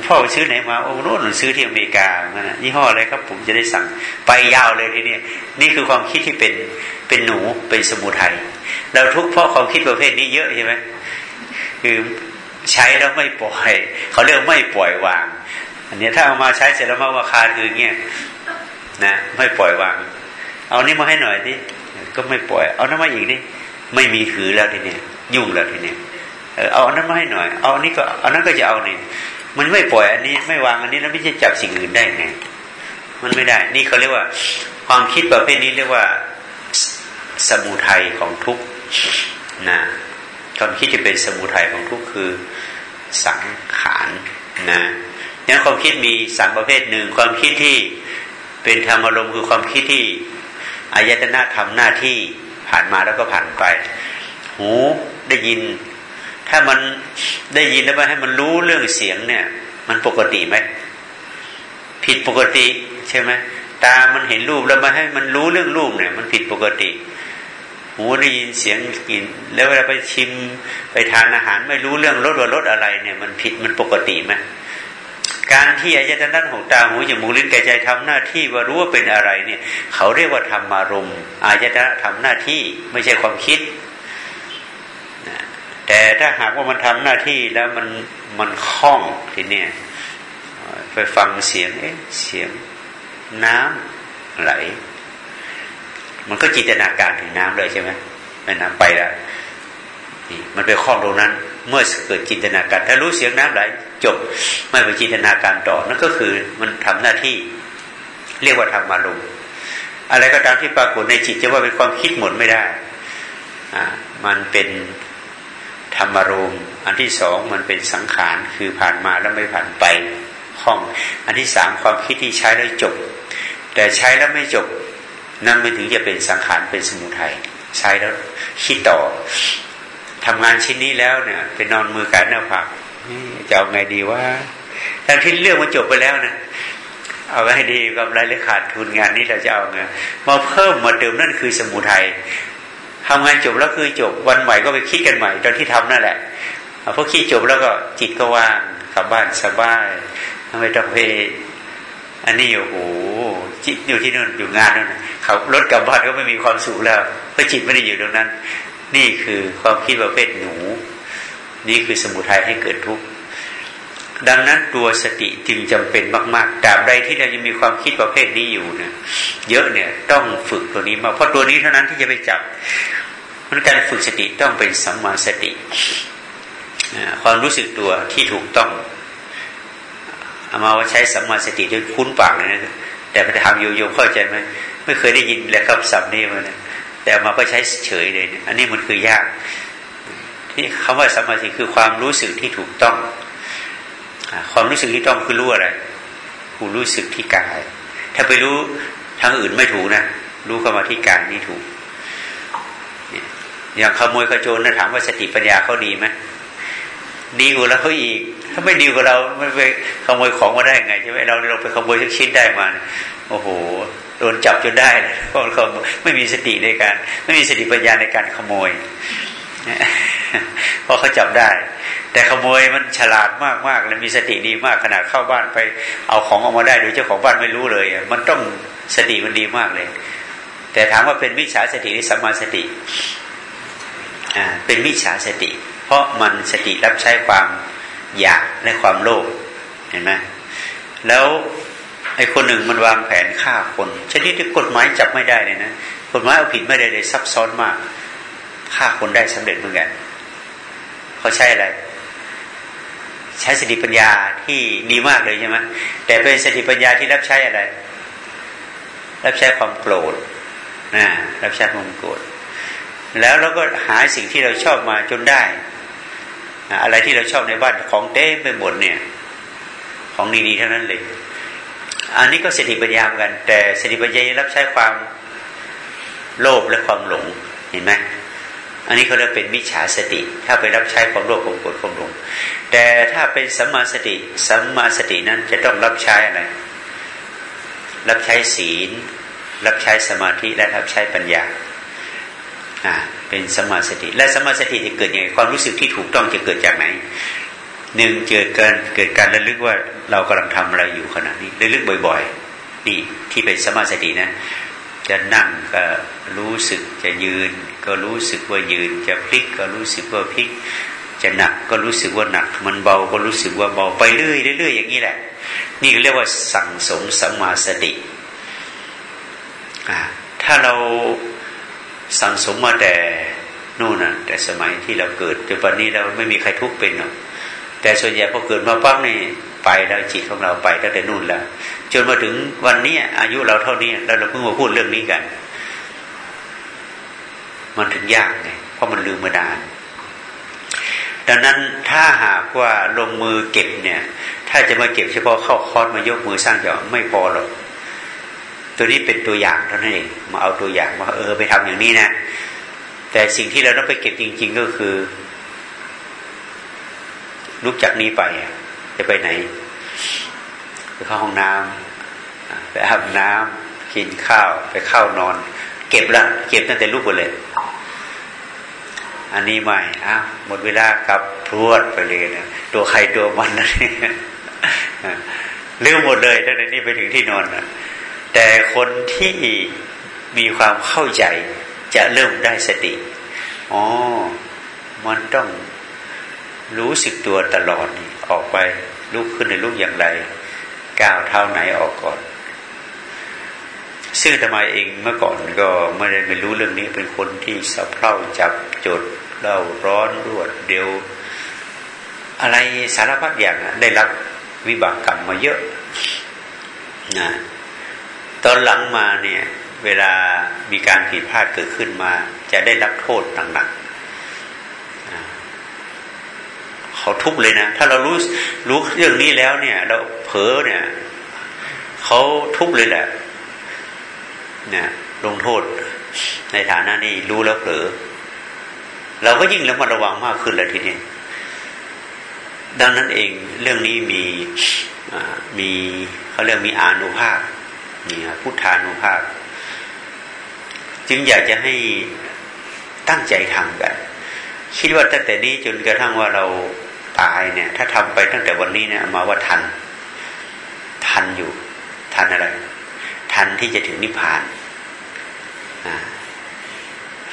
พ่อไปซื้อไหนมาโอ้โน่นซื้อที่อเมริกานะยี่ห้ออะไรครับผมจะได้สั่งไปยาวเลยทีนี้นี่คือความคิดที่เป็นเป็นหนูเป็นสมุทัยเราทุกเพราะความคิดประเภทนี้เยอะใช่ไหมคือใช้แล้วไม่ปล่อยเขาเรียกไม่ปล่อยวาง อันนี้ถ้าเอามาใช้เสร็จแล้วมาว่าคาคือเงี้ยนะไม่ปล่อยวาง เอานี่มาให้หน่อยดิก็ไม่ปล่อย เอานั้นมาอีกนี่ไม่มีถือแล้วทีนี้ย งแล้วทีนี้เอาอันนั้นมาให้หน่อย เอาอันนี้ก็อันนั้นก็จะเอานี่มันไม่ปล่อยอันนี้ไม่วางอันนี้แล้วไม่จะจับสิ่งอื่นได้ไงมันไม่ได้ นี่เขาเรียกว่า ความคิดประเภทนี้เรียกว่าสมุทัยของทุกนะความคิดที่เป็นสมุทัยของทุกคือสังขารนะงั้นความคิดมีสามประเภทหนึ่งความคิดที่เป็นธรรมอารมณ์คือความคิดที่อายตนะทำหน้าที่ผ่านมาแล้วก็ผ่านไป หูได้ยิน ถ้ามันได้ยินแล้วมาให้มันรู้เรื่องเสียงเนี่ย มันปกติไหมผิดปกติใช่ไหมตา มันเห็นรูปแล้วมาให้มันรู้เรื่องรูปเนี่ย มันผิดปกติ หูได้ยินเสียงกิน แล้วเวลาไปชิมไปทานอาหารไม่รู้เรื่องรสว่ารสอะไรเนี่ย มันผิดมันปกติไหมการที่อายตนะหกตาหูจมูกลิ้นกายใจทำหน้าที่ว่ารู้ว่าเป็นอะไรเนี่ย เขาเรียกว่าธรรมารมอายตนะทำหน้าที่ไม่ใช่ความคิด แต่ถ้าหากว่ามันทำหน้าที่แล้วมันมันคล่องทีเนี้ยไปฟังเสียงเอ๊ะเสียงน้ำไหล มันก็จินตนาการถึงน้ำเลยใช่ไหมแม่น้ำไปแล้วนี่มันไปคล้องตรงนั้น เมื่อเกิดจินตนาการ ถ้ารู้เสียงน้ำไหล จบ ไม่ไปจินตนาการต่อนั่นก็คือมันทำหน้าที่ เรียกว่าทำอารมณ์อะไรก็ตามที่ปรากฏในจิตจะว่าเป็นความคิดหมดไม่ได้ อ่า มันเป็น ธรรมารมณ์อันที่สองมันเป็นสังขารคือผ่านมาแล้วไม่ผ่านไปห้อง อันที่สามความคิดที่ใช้แล้วจบ แต่ใช้แล้วไม่จบ นั่นไม่ถึงจะเป็นสังขารเป็นสมุทัยใช้แล้วคิดต่อทำงานชิ้นนี้แล้วเนี่ยไปนอนมือกันหน้าผากจะเอาไงดีว่าทั้งที่เรื่องมันจบไปแล้วนะเอาไงดีกับรายละขาดทุนงานนี้เราจะเอาไงมาเพิ่มมาเติมนั่นคือสมุทัย ทำงานจบแล้วคือจบวันใหม่ก็ไปคิดกันใหม่ตอนที่ทำนั่นแหละพอคิดจบแล้วก็จิตก็ว่างกลับบ้านสบายทำไมต้องไปอันนี้โอ้โหจิตอยู่ที่นู่นอยู่งานนั่นเขารถกลับบ้านก็ไม่มีความสุขแล้วเพราะจิตไม่ได้อยู่ตรงนั้น นี่คือความคิดประเภทหนู นี่คือสมุทัยให้เกิดทุกข์ ดังนั้นตัวสติจึงจำเป็นมากๆตราบใดที่เรายังมีความคิดประเภทนี้อยู่เนี่ยเยอะเนี่ยต้องฝึกตัวนี้มา เพราะตัวนี้เท่านั้นที่จะไปจับมันการฝึกสติต้องเป็นสัมมาสติความรู้สึกตัวที่ถูกต้องเอามาว่าใช้สัมมาสติด้วยคุ้นปากเลยนะแต่ไปทำโยโย่เข้าใจไหมไม่เคยได้ยินแล้วครับสับนี้มันแต่มาก็ใช้เฉยเลยอันนี้มันคือยากที่คำว่าสัมมาสติคือความรู้สึกที่ถูกต้อง ความรู้สึกที่ต้องคือรู้อะไรคูรู้สึกที่กาย ถ้าไปรู้ทางอื่นไม่ถูกนะรู้เข้ามาที่กายนี่ถูกอย่างขโมยขโจรนะถามว่าสติปัญญาเขาดีไหมดีกว่าเราเขาอีก ถ้าไม่ดีกว่าเราไม่ไปขโมยของมาได้ไงใช่ไหมเราเราไปขโมยทุกชิ้นได้มาโอ้โหโดนจับจนได้เพราะเขาไม่มีสติในการ ไม่มีสติปัญญาในการขโมย เพราะเขาจับได้ แต่ขโมยมันฉลาดมากมากและมีสติดีมากขนาดเข้าบ้านไป เอาของออกมาได้โดยเจ้าของบ้านไม่รู้เลย มันต้องสติมันดีมากเลย แต่ถามว่าเป็นวิชาสติหรือสัมมาสติอ่าเป็นวิชาสติ เพราะมันสติรับใช้ความอยากและความโลภเห็นไหมแล้วไอ้คนหนึ่งมันวางแผนฆ่าคนชนิดที่กฎหมายจับไม่ได้เลยนะกฎหมายเอาผิดไม่ได้เลยซับซ้อนมาก ฆ่าคนได้สำเร็จเหมือนกันเขาใช้อะไร ใช้สติปัญญาที่ดีมากเลยใช่ไหมแต่เป็นสติปัญญาที่รับใช้อะไร รับใช้ความโกรธนะรับใช้ความโกรธแล้วเราก็หาสิ่งที่เราชอบมาจนได้ อะไรที่เราชอบในบ้านของเต้ไปหมดเนี่ย ของดีๆเท่านั้นเลย อันนี้ก็สติปัญญาเหมือนกัน แต่สติปัญญารับใช้ความโลภและความหลงเห็นไหม อันนี้เขาเรียกเป็นมิจฉาสติ ถ้าไปรับใช้ความโลภความโกรธความหลงแต่ถ้าเป็นสัมมาสติสัมมาสตินั้นจะต้องรับใช้อะไรรับใช้ศีล รับใช้สมาธิและรับใช้ปัญญาอ่าเป็นสมาสติ และสมาสติจะเกิดยังไงความรู้สึกที่ถูกต้องจะเกิดจากไหนหนึ่งเกิดการเกิดการระลึกว่าเรากำลังทำอะไรอยู่ขณะนี้ระลึกบ่อย ๆ นี่ที่เป็นสมาสตินะ จะนั่งก็รู้สึกจะยืน ก็รู้สึกว่ายืน จะพลิกก็รู้สึกว่าพลิก จะหนักก็รู้สึกว่าหนัก มันเบาก็รู้สึกว่าเบาไปเรื่อยเรื่อยอย่างนี้แหละ นี่เรียกว่าสั่งสมสัมมาสติถ้าเราสั่งสมมาแต่นู่นน่ะ แต่สมัยที่เราเกิดจนปัจจุบันนี้เราไม่มีใครทุกข์เป็นหรอกแต่ส่วนใหญ่พอเกิดมาปั๊บนี่ ไปแล้วจิตของเราไปตั้งแต่นู่นแล้วจนมาถึงวันนี้อายุเราเท่านี้แล้วเราเพิ่งมาพูดเรื่องนี้กัน มันถึงยากไงเพราะมันลืมมานานดังนั้นถ้าหากว่าลงมือเก็บเนี่ย ถ้าจะมาเก็บเฉพาะเข้าคอร์สมายกมือสร้างจะไม่พอหรอกตัวนี้เป็นตัวอย่างเท่านั้นเองมาเอาตัวอย่างว่าเออไปทำอย่างนี้นะ แต่สิ่งที่เราต้องไปเก็บจริง ๆ ก็คือลุกจากนี้ไป จะไปไหนไปเข้าห้องน้ำไปอาบน้ำกินข้าว ไปเข้านอน เก็บละเก็บตั้งแต่ลุกไปเลย อันนี้ใหม่อ้าวหมดเวลากับพรวดไปเลยนะตัวใครตัวมันนะลืมหมดเลยตั้งแต่นี้ไปถึงที่นอนนะแต่คนที่มีความเข้าใจจะเริ่มได้สติ อ๋อ มันต้องรู้สึกตัวตลอด ออกไปลุกขึ้นในลุกอย่างไรก้าวเท้าไหนออกก่อน ซึ่งทำไมเองเมื่อก่อนก็ไม่ได้ไม่รู้เรื่องนี้เป็นคนที่สะเพร่าจับจดเล่าร้อนรวดเดียว อะไรสารพัดอย่างได้รับวิบากกรรมมาเยอะนะตอนหลังมาเนี่ยเวลามีการผิดพลาดเกิดขึ้นมา จะได้รับโทษหนักๆ เขาทุบเลยนะ ถ้าเรารู้รู้เรื่องนี้แล้วเนี่ย เราเผลอเนี่ยเขาทุบเลยแหละเนี่ยลงโทษ ในฐานะนี้รู้แล้วเผลอเราก็ยิ่งระมัดระวังมากขึ้นแล้วทีนี้ดังนั้นเองเรื่องนี้มีมีเขาเรียกมีอานุภาพนี่พุทธานุภาพ จึงอยากจะให้ตั้งใจทำกัน คิดว่าตั้งแต่นี้จนกระทั่งว่าเรา ตายเนี่ย ถ้าทำไปตั้งแต่วันนี้เนี่ยมาว่าทัน ทันอยู่ทันอะไร ทันที่จะถึงนิพพาน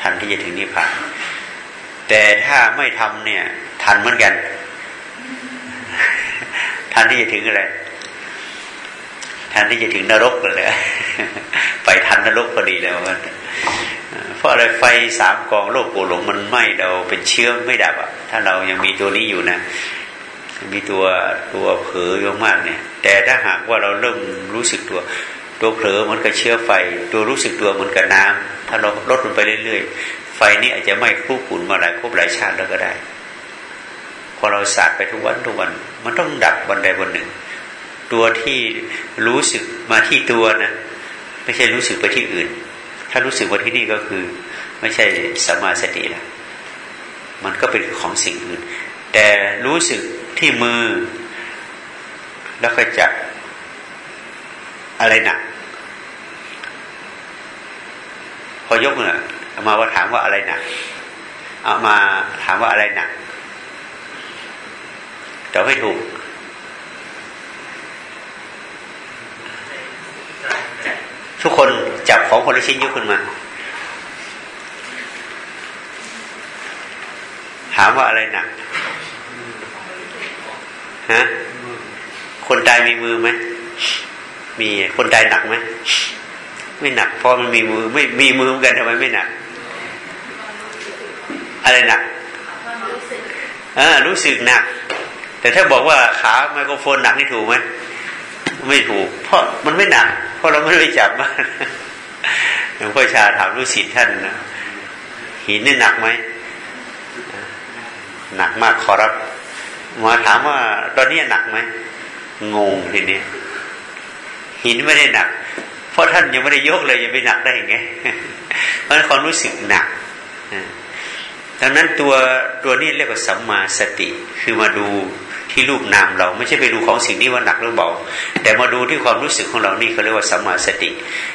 ทันที่จะถึงนิพพาน แต่ถ้าไม่ทำเนี่ย ทันเหมือนกัน ทันที่จะถึงอะไรทันที่จะถึงนรกเลยไปทันนรกพอดีแล้วมัน ราะอะไรไฟสามกองโลกโกหลงมันไหม้เราเป็นเชื้อไม่ดับอะ ถ้าเรายังมีตัวนี้อยู่นะ มีตัวตัวเผลอเยอะมากเนี่ย แต่ถ้าหากว่าเราเริ่มรู้สึกตัว ตัวเผลอเหมันก็เชื้อไฟ ตัวรู้สึกตัวเหมันกับน้ำถ้าเราลดลงไปเรื่อยๆ ไฟนี้อาจจะไหม่คลุกขุนมาหลายภพหลายชาติแล้วก็ได้ พอเราสาดไปทุกวันทุกวัน มันต้องดับวันใดวันหนึ่ง ตัวที่รู้สึกมาที่ตัวนะไม่ใช่รู้สึกไปที่อื่น ถ้ารู้สึกว่าที่นี่ก็คือ ไม่ใช่สมาสติละมันก็เป็นของสิ่งอื่น แต่รู้สึกที่มือ แล้วก็จะอะไรหนัก พอยกเนี่ยมาว่าถามว่าอะไรหนักเอามาถามว่าอะไรหนักแต่ไม่ถูก ทุกคนจับของคนละชิ้นยกขึ้นมา ถามว่าอะไรหนักฮะคนตายมีมือไหมมีคนตายหนักไหมไม่หนักเพราะมันมีมือไม่มีมือเหมือนกันทำไมไม่หนัก อะไรหนักอ่ารู้สึกหนัก แต่ถ้าบอกว่าขาไมโครโฟนหนักนี่ถูกไหม ไม่ถูก เพราะมันไม่หนัก เพราะเราไม่ได้จับมาหลวงพ่อชาถามรู้สิทธิ์ท่านนะหินนี่หนักไหมหนักมากขอรับ มาถามว่าตอนนี้หนักไหมงงทีนี้หินไม่ได้หนัก เพราะท่านยังไม่ได้ยกเลยยังไปหนักได้ไงเพราะความรู้สึกหนักดังนั้นตัวตัวนี้เรียกว่าสัมมาสติ คือมาดู ที่รูปนามเรา ไม่ใช่ไปดูของสิ่งนี้ว่าหนักหรือเบาแต่มาดูที่ความรู้สึกของเรานี่เขาเรียกว่าสัมมาสติ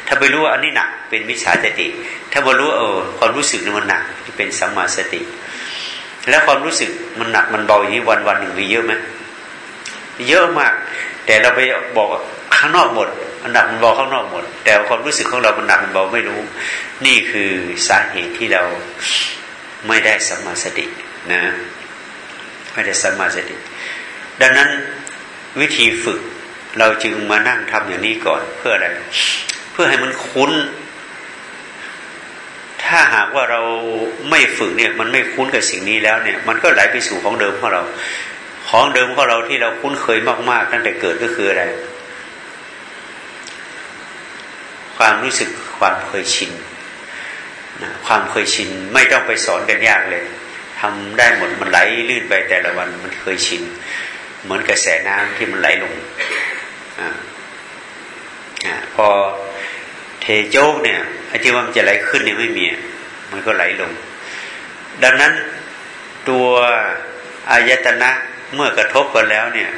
ถ้าไปรู้ว่าอันนี้หนักเป็นมิจฉาสติ ถ้ามารู้เออความรู้สึกนี่มันหนักที่เป็นสัมมาสติ แล้วความรู้สึกมันหนักมันเบาอย่างนี้วันวันหนึ่งมีเยอะไหมเยอะมาก แต่เราไปบอกข้างนอกหมดมันหนักมันเบาข้างนอกหมด แต่ความรู้สึกของเรามันหนักมันเบาไม่รู้ นี่คือสาเหตุที่เราไม่ได้สัมมาสตินะไม่ได้สัมมาสติ ดังนั้นวิธีฝึกเราจึงมานั่งทำอย่างนี้ก่อนเพื่ออะไร เพื่อให้มันคุ้น ถ้าหากว่าเราไม่ฝึกเนี่ย มันไม่คุ้นกับสิ่งนี้แล้วเนี่ย มันก็ไหลไปสู่ของเดิมของเรา ของเดิมของเราที่เราคุ้นเคยมากๆตั้งแต่เกิดก็คืออะไร ความรู้สึกความเคยชินความเคยชินไม่ต้องไปสอนกันยากเลยทำได้หมดมันไหลลื่นไปแต่ละวันมันเคยชิน เหมือนกระแสน้ำที่มันไหลลงอพอเทโจกเนี่ยไอ้ที่ว่ามันจะไหลขึ้นเนี่ยไม่มีมันก็ไหลลง ดังนั้นตัวอายตนะเมื่อกระทบกันแล้วเนี่ย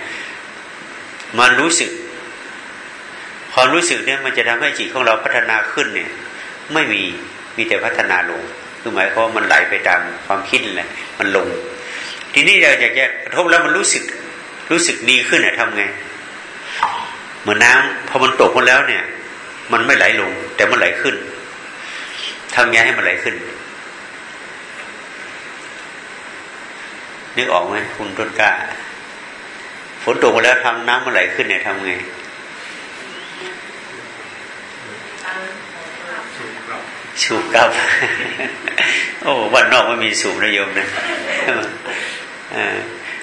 มันรู้สึกความรู้สึกเนี่ยมันจะทำให้จิตของเราพัฒนาขึ้นเนี่ย ไม่มีมีแต่พัฒนาลงคือหมายความว่ามันไหลไปตามความคิดแหละมันลง ทีนี้เราอยากจะกระทบแล้วมันรู้สึก รู้สึกดีขึ้นเนี่ยทำไง เหมือนน้าพอมันตกมาแล้วเนี่ย มันไม่ไหลลง แต่มันไหลขึ้นทำไงให้มันไหลขึ้นนึกออกไหมคุณต้นกล้าฝนตกมาแล้วทำน้ำมันไหลขึ้นเนี่ยทำไงสูบกับ โอ้วันนอกไม่มีสูบนะโยมนะ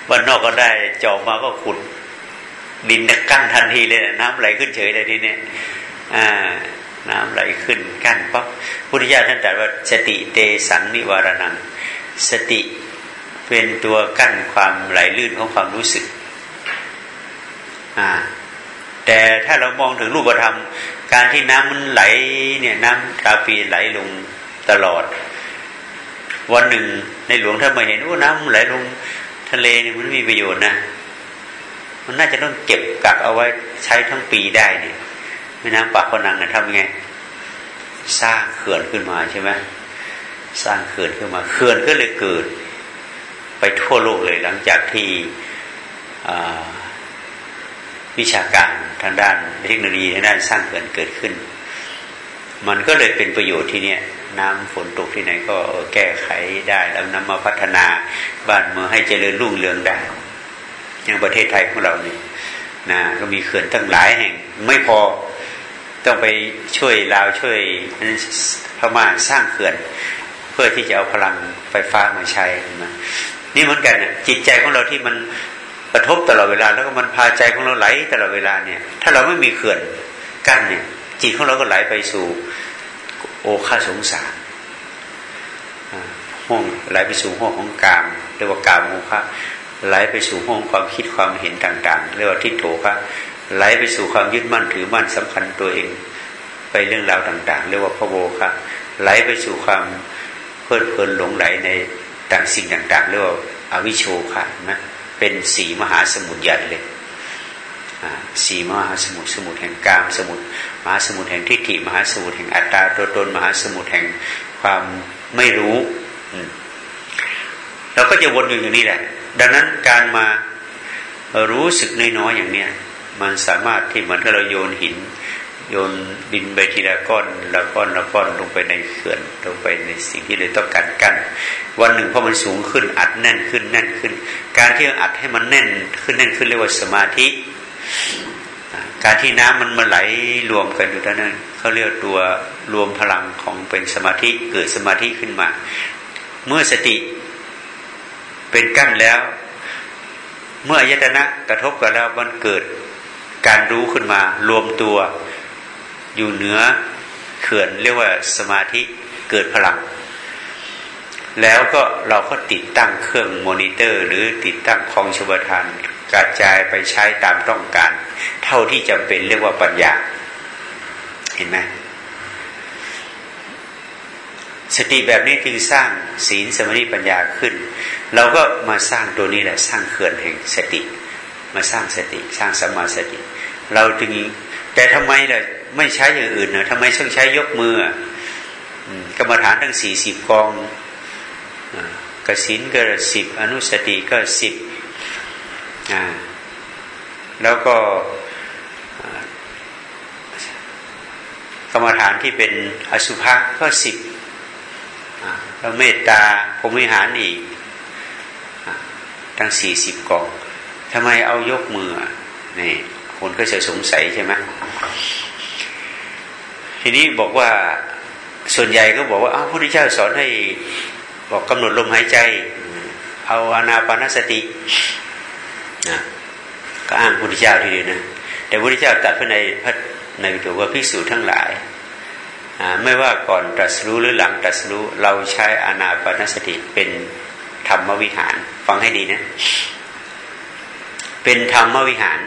วันนอกก็ได้จอบมาก็ขุด ดินกั้นทันทีเลย น้ำไหลขึ้นเฉยเลยทีเนี้ยน้ำไหลขึ้นกั้นปั๊บพุทธิยถาท่านตรัสว่าสติเตสังนิวารนัง สติเป็นตัวกั้นความไหลลื่นของความรู้สึกแต่ถ้าเรามองถึงรูปธรรม การที่น้ำมันไหล เนี่ย น้ำตาปีไหลลงตลอด วันหนึ่งในหลวงท่านมาเห็นว่าน้ำไหลลง ทะเลเนี่ยมันมีประโยชน์นะ มันน่าจะต้องเก็บกักเอาไว้ใช้ทั้งปีได้เนี่ยแม่น้ำปากพนังเนี่ยทำยังไง สร้างเขื่อนขึ้นมาใช่ไหมสร้างเขื่อนขึ้นมาเขื่อนก็เลยเกิด ไปทั่วโลกเลยหลังจากที่วิชาการทางด้านเทคโนโลยีทางด้านสร้างเขื่อนเกิดขึ้น มันก็เลยเป็นประโยชน์ที่เนี่ย น้ำฝนตกที่ไหนก็แก้ไขได้แล้วนำมาพัฒนาบ้านเมืองให้เจริญรุ่งเรืองได้อย่างประเทศไทยของเราเนี่ยนะก็มีเขื่อนตั้งหลายแห่งไม่พอต้องไปช่วยลาวช่วยพม่าสร้างเขื่อน เพื่อที่จะเอาพลังไฟฟ้ามาใช้นะนี่เหมือนกันนะจิตใจของเราที่มันกระทบตลอดเวลา แล้วก็มันพาใจของเราไหลตลอดเวลาเนี่ย ถ้าเราไม่มีเขื่อนกั้นเนี่ยจิตของเราก็ไหลไปสู่ โอคาสงสารห้องไหลไปสู่ห้องของกามเรียกว่ากามโอคะไหลไปสู่ห้องความคิดความเห็นต่างๆ เรียกว่าทิฏโถคะไหลไปสู่ความยึดมั่นถือมั่นสำคัญตัวเอง ไปเรื่องราวต่าง ๆ เรียกว่าพระโวคะไหลไปสู่ความเพลิดเพลินหลงไหลในต่างสิ่งต่างๆ เรียกว่าอวิโชคะนะเป็นสีมหาสมุทรใหญ่เลย สีมหาสมุทรสมุทรแห่งกามสมุทรมหาสมุทรแห่งทิฏฐิมหาสมุทรแห่งอัตตาตัวตนมหาสมุทรแห่งความไม่รู้เราก็จะวนอยู่อย่างนี้แหละ ดังนั้นการมารู้สึกน้อยๆอย่างเนี้ยมันสามารถที่เหมือนกับเราโยนหิน โยนดินไปทีละก้อนละก้อนละก้อนลงไปในเขื่อนลงไปในสิ่งที่เราต้องการกั้นวันหนึ่งพอมันสูงขึ้นอัดแน่นขึ้นแน่นขึ้น การที่อัดให้มันแน่นขึ้นแน่นขึ้นเรียกว่าสมาธิ การที่น้ำมันมาไหลรวมกันอยู่ด้านนั้นเขาเรียกตัวรวมพลังของเป็นสมาธิเกิดสมาธิขึ้นมา เมื่อสติเป็นกั้นแล้ว เมื่ออายตนะกระทบกันแล้วมันเกิดการรู้ขึ้นมา รวมตัวอยู่เหนือเขื่อนเรียกว่าสมาธิเกิดพลัง แล้วก็เราก็ติดตั้งเครื่องมอนิเตอร์ หรือติดตั้งคองชบทาน กระจายไปใช้ตามต้องการ เท่าที่จำเป็นเรียกว่าปัญญา เห็นไหมสติแบบนี้จึงสร้างศีลสมาธิปัญญาขึ้น เราก็มาสร้างตัวนี้แหละสร้างเขื่อนแห่งสติ มาสร้างสติ สร้างสมาสติ เราจึงแต่ทำไมล่ะไม่ใช้อย่างอื่นเนะทำไมต้องใช้ยกมือกรรมฐานทั้งสี่สิบกองกสินก็สิบอนุสติก็สิบ แล้วก็กรรมฐานที่เป็นอสุภะก็สิบแล้วเมตตาพรมิหารอีกทั้งสี่สิบกองทำไมเอายกมือนี่คนก็จะสงสัยใช่ไหมทีนี้บอกว่าส่วนใหญ่ก็บอกว่าอ้าวพระพุทธเจ้าสอนให้บอกกำหนดลมหายใจ เอาอานาปานสติ นะก็อ้างพระพุทธเจ้าทีเดียวนะ แต่พระพุทธเจ้าตรัสในพระในวิถีว่าภิกษุทั้งหลายไม่ว่าก่อนตรัสรู้หรือหลังตรัสรู้เราใช้อานาปนสติเป็นธรรมวิหาร ฟังให้ดีนะ เป็นธรรมวิหาร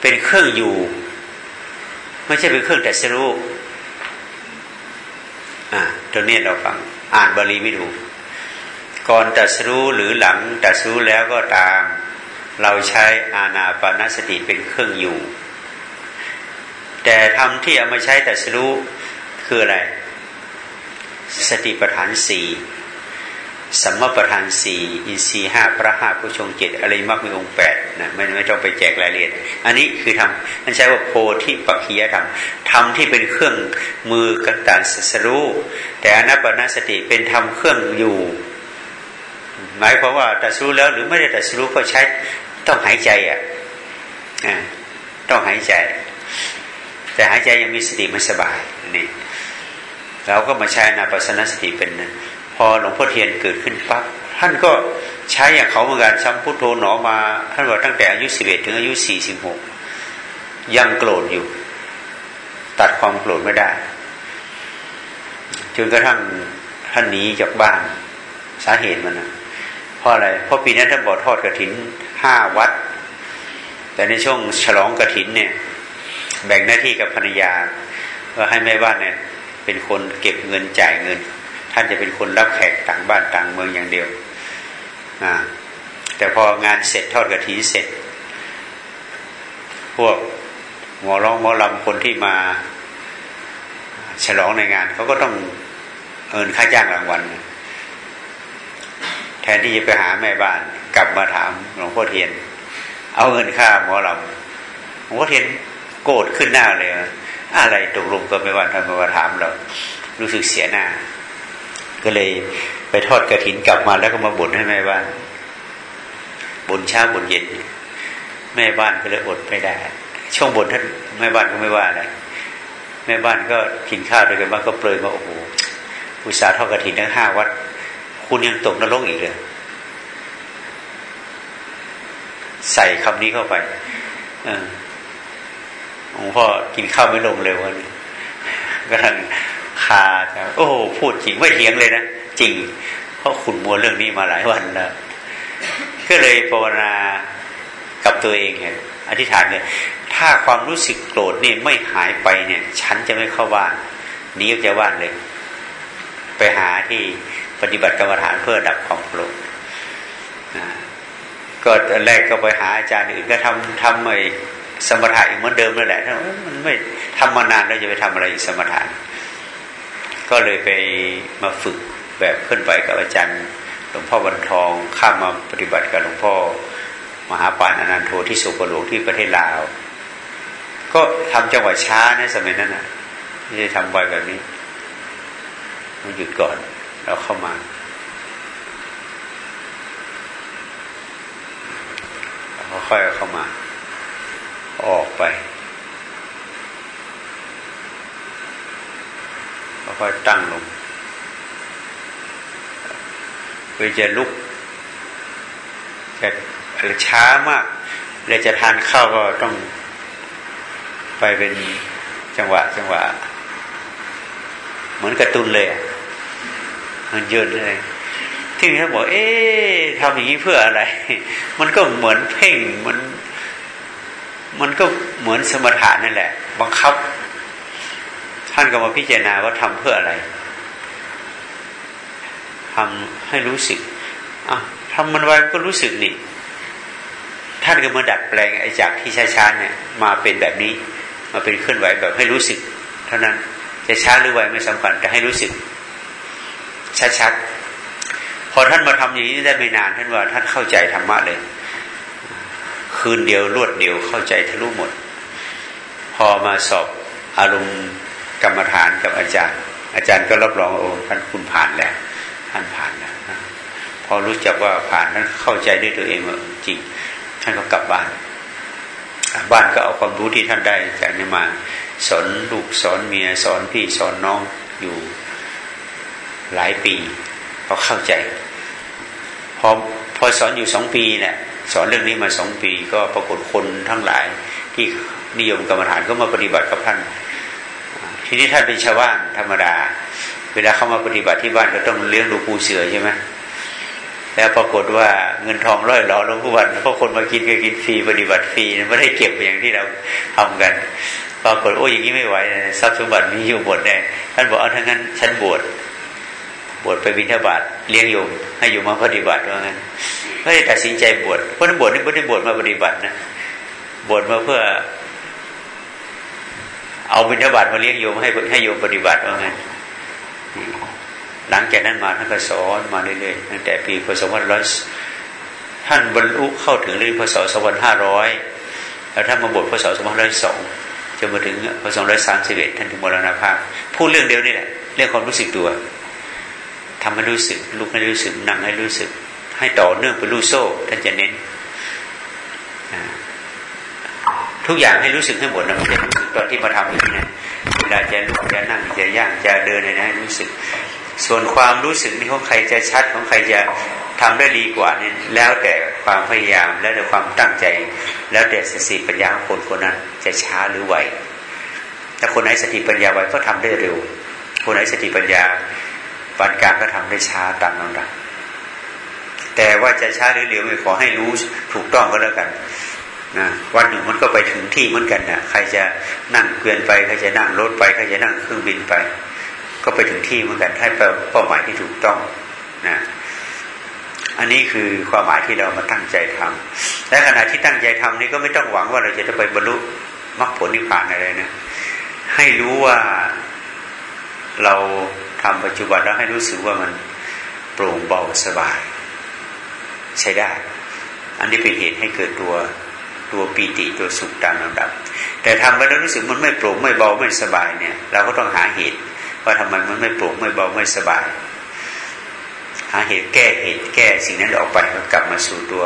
เป็นเครื่องอยู่ ไม่ใช่เป็นเครื่องตรัสรู้อ่าตัวนี้เราฟัง อ่านบาลีไม่ถูกก่อนตรัสรู้หรือหลังตรัสรู้แล้วก็ตาม เราใช้อานาปานสติเป็นเครื่องอยู่ แต่ทำที่เอามาใช้ตรัสรู้คืออะไร สติปัฏฐานสี่สัมมาประธานสี่อินทรีห้าพระห้าผู้ชงเจ็ดอะไรมากมีองค์แปดนะไม่ไม่ต้องไปแจกรายละเอียด อันนี้คือทำนั่นใช้ว่าโพธิปัจขียธรรมทำที่เป็นเครื่องมือกันตารสรู้แต่อนัปปนาสติเป็นทำเครื่องอยู่ หมายความว่าตัดสู้แล้วหรือไม่ได้ตัดสู้ก็ใช้ ต้องหายใจอะต้องหายใจ แต่หายใจยังมีสติไม่สบายนี่เราก็มาใช้นาปัสนสติเป็นนะพอหลวงพ่อเทียนเกิดขึ้นปั๊บท่านก็ใช้อย่างเขาเหมือนกันซ้ำพุทโธหนอมาท่านบอกตั้งแต่อายุสิบเอ็ดถึงอายุสี่สิบหกยังโกรธอยู่ ตัดความโกรธไม่ได้จนกระทั่งท่านหนีจากบ้านสาเหตุมันนะเพราะอะไรเพราะปีนั้นท่านบอกทอดกระถิน ห้าวัด แต่ในช่วงฉลองกระถินเนี่ย แบ่งหน้าที่กับภรรยาว่าให้แม่บ้านเนี่ย เป็นคนเก็บเงินจ่ายเงิน ท่านจะเป็นคนรับแขกต่างบ้านต่างเมืองอย่างเดียวอ่าแต่พองานเสร็จทอดกระถินเสร็จ พวกหมอร้องหมอลำคนที่มาฉลองในงานเขาก็ต้องเอินค่าจ้างรางวัล แทนที่จะไปหาแม่บ้าน กลับมาถามหลวงพ่อเทียน เอาเงินค่าหมอลำหลวงพ่อเทียนโกรธขึ้นหน้าเลยอะไรตกลงกันไม่ว่าทำไมมาถามเรา รู้สึกเสียหน้า ก็เลยไปทอดกระถินกลับมาแล้วก็มาบ่นให้แม่บ้านบ่นเช้าบ่นเย็น แม่บ้านก็เลยอดไม่ได้ ช่วงบ่นท่านแม่บ้านก็ไม่ว่าอะไรแม่บ้านก็กินข้าวด้วยกันบ้างก็เปลยมาโอ้โหอุตสาห์ทอดกระถินทั้งห้าวัด คุณยังตกนรกอีกเลยใส่คำนี้เข้าไปอหลวงพ่อกินข้าวไม่ลงเลยวันนี้ก็ทังคาจะโอ้พูดจริงไม่เถียงเลยนะจริง เพราะขุนมัวเรื่องนี้มาหลายวันแล้วก็เลยภาวนากับตัวเองเนี่ยอธิษฐานเลยถ้าความรู้สึกโกรธนี่ไม่หายไปเนี่ย ฉันจะไม่เข้าบ้านนี้ก็จะว่านเลย ไปหาที่ ปฏิบัติกรรมฐานเพื่อดับความโกรธก็แรกก็ไปหาอาจารย์อื่นก็ทำทำไอ้สมถะอีกเหมือนเดิมนั่นแหละมันไม่ทำมานานแล้วจะไปทำอะไรอีกสมถะก็เลยไปมาฝึกแบบขึ้นไปกับอาจารย์หลวงพ่อวันทองข้ามมาปฏิบัติกับหลวงพ่อมหาปานอนันโทที่สุกหลวงที่ประเทศลาว ก็ทำจังหวะช้าในสมัยนั้นนะไม่ได้ทำไวแบบนี้มันหยุดก่อน แล้วเข้ามา ค่อยๆเข้ามา ออกไปค่อยๆตั้งลงเพื่อจะลุกแต่ช้ามากเลยจะทานข้าวก็ต้องไปเป็นจังหวะจังหวะ เหมือนกระตุนเลย มันยืนเลยที่นี่เขาบอก เอ๊ะทำอย่างนี้เพื่ออะไร มันก็เหมือนเพ่งมัน มันก็เหมือนสมถะนั่นแหละ บังคับ ท่านก็มาพิจารณาว่าทำเพื่ออะไรทำให้รู้สึกอะทำมันไว้ก็รู้สึกนี่ท่านก็มาดัดแปลงไอ้จากที่ช้าๆเนี่ยมาเป็นแบบนี้ มาเป็นเคลื่อนไหวแบบให้รู้สึก เท่านั้นจะช้าหรือไวไม่สำคัญแต่ให้รู้สึก ชัดๆ พอท่านมาทำอย่างนี้ได้ไม่นานท่านว่าท่านเข้าใจธรรมะเลย คืนเดียวรวดเดียวเข้าใจทะลุหมด พอมาสอบอารมณ์กรรมฐานกับอาจารย์ อาจารย์ก็รับรองโอ้ท่านคุณผ่านแล้ว ท่านผ่านแล้วพอรู้จักว่าผ่านท่านเข้าใจด้วยตัวเองว่าจริง ท่านก็กลับบ้านบ้านก็เอาความรู้ที่ท่านได้จากนี้มา สอนลูกสอนเมียสอนพี่สอนน้องอยู่ หลายปีเขาเข้าใจพอพอสอนอยู่สองปีเนี่ยสอนเรื่องนี้มาสองปี ก็ปรากฏคนทั้งหลายที่นิยมกรรมฐานก็มาปฏิบัติกับท่าน ทีนี้ท่านเป็นชาวบ้านธรรมดา เวลาเข้ามาปฏิบัติที่บ้านก็ต้องเลี้ยงลูกปูเสือใช่ไหมแล้วปรากฏว่าเงินทองร้อยหล่อลงทุกวันเพราะคนมากินก็กินฟรีปฏิบัติฟรีไม่ได้เก็บอย่างที่เราทำกัน ปรากฏโอ้ยอย่างนี้ไม่ไหวทรัพย์สมบัติมีอยู่หมดแน่ท่านบอกเอาทั้งนั้นฉันบวช บวชไปบิณฑบาตเลี้ยงโยมให้อยู่มาปฏิบัติว่างั้นไม่ได้ตัดสินใจบวชเพราะนั้นบวชนี่ไม่ได้บวชมาปฏิบัตินะบวชมาเพื่อ เอาบิณฑบาตมาเลี้ยงโยมให้ให้โยมปฏิบัติว่างั้นหลังจากนั้นมาท่านก็สอนมาเรื่อยๆตั้งแต่ปีพศร้อยท่านบรรลุเข้าถึงเรื่องพศสองพันห้าร้อยแล้วท่านมาบวชพศสองพันร้อยสองจนมาถึงพศร้อยสามสิบเอ็ดท่านถึงมรณภาพพูดเรื่องเดียวนี่แหละเรื่องความรู้สึกตัว ทำให้รู้สึกลุกให้รู้สึกนั่งให้รู้สึก ให้ต่อเนื่องเป็นลูกโซ่ท่านจะเน้นทุกอย่างให้รู้สึกให้หมดนะมันจะรู้สึกตอนที่มาทำอย่างนี้นะเวลาจะลุกจะนั่งจะย่างจะเดินอะไรนะให้รู้สึก ส่วนความรู้สึกนี่ของใครจะชัดของใครจะทำได้ดีกว่านี่แล้วแต่ความพยายามแล้วแต่ความตั้งใจ แล้วแต่สติปัญญาของคนคนนั้นจะช้าหรือไวถ้าคนไหนสติปัญญาไวก็ทำได้เร็ว คนไหนสติปัญญา ปานกลางก็ทำได้ช้าตามลำดับแต่ว่าจะช้าหรือเร็วไม่ขอให้รู้ถูกต้องก็แล้วกันนะวันหนึ่งมันก็ไปถึงที่เหมือนกันนะใครจะนั่งเกวียนไปใครจะนั่งรถไปใครจะนั่งเครื่องบินไป ก็ไปถึงที่เหมือนกันให้เป้าหมายที่ถูกต้องนะอันนี้คือความหมายที่เรามาตั้งใจทำและขณะที่ตั้งใจทำนี้ก็ไม่ต้องหวังว่าเราจะไปบรรลุมรรคผลนิพพานอะไรนะ ให้รู้ว่าเรา ทำปัจจุบันแล้วให้รู้สึกว่ามันโปร่งเบาสบาย ใช้ได้ อันนี้เป็นเหตุให้เกิดตัวตัวปีติตัวสุขตามลำดับ แต่ทำไปแล้วรู้สึกมันไม่โปร่งไม่เบาไม่สบายเนี่ย เราก็ต้องหาเหตุ ว่าทำไมมันไม่โปร่งไม่เบาไม่สบาย หาเหตุแก้เหตุแก้สิ่งนั้นออกไปก็กลับมาสู่ตัว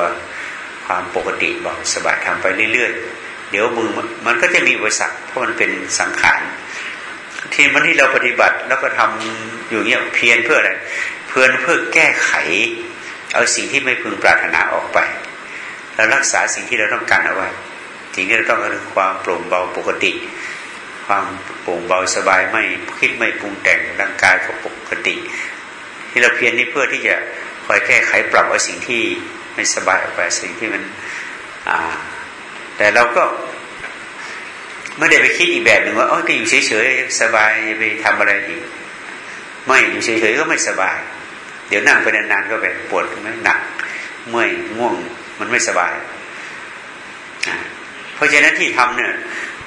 ความปกติเบาสบายทำไปเรื่อยๆ เดี๋ยวมือมันก็จะมีอุปสรรคเพราะมันเป็นสังขาร ที่มันที่เราปฏิบัติแล้วก็ทำอยู่เงี้ยเพียรเพื่ออะไรเพื่อเพื่อแก้ไข เอาสิ่งที่ไม่พึงปรารถนาออกไปเรารักษาสิ่งที่เราต้องการเอาไว้สิ่งที่เราต้องการคือความโปร่งเบาปกติ ความโปร่งเบาสบายไม่คิดไม่ปรุงแต่งร่างกายก็ปกติ ที่เราเพียรนี่เพื่อที่จะคอยแก้ไขปรับเอาสิ่งที่ไม่สบายออกไปสิ่งที่มันอ่าแต่เราก็ ไม่ได้ไปคิดอีกแบบหนึ่งว่าโอ๋อก็อยู่เฉยๆสบายไปทำอะไรอีก ไม่อยู่เฉยๆก็ไม่สบาย เดี๋ยวนั่งไปนานๆก็แบบปวดไม่หนัก เมื่อยง่วงมันไม่สบาย เพราะฉะนั้นที่ทำเนี่ย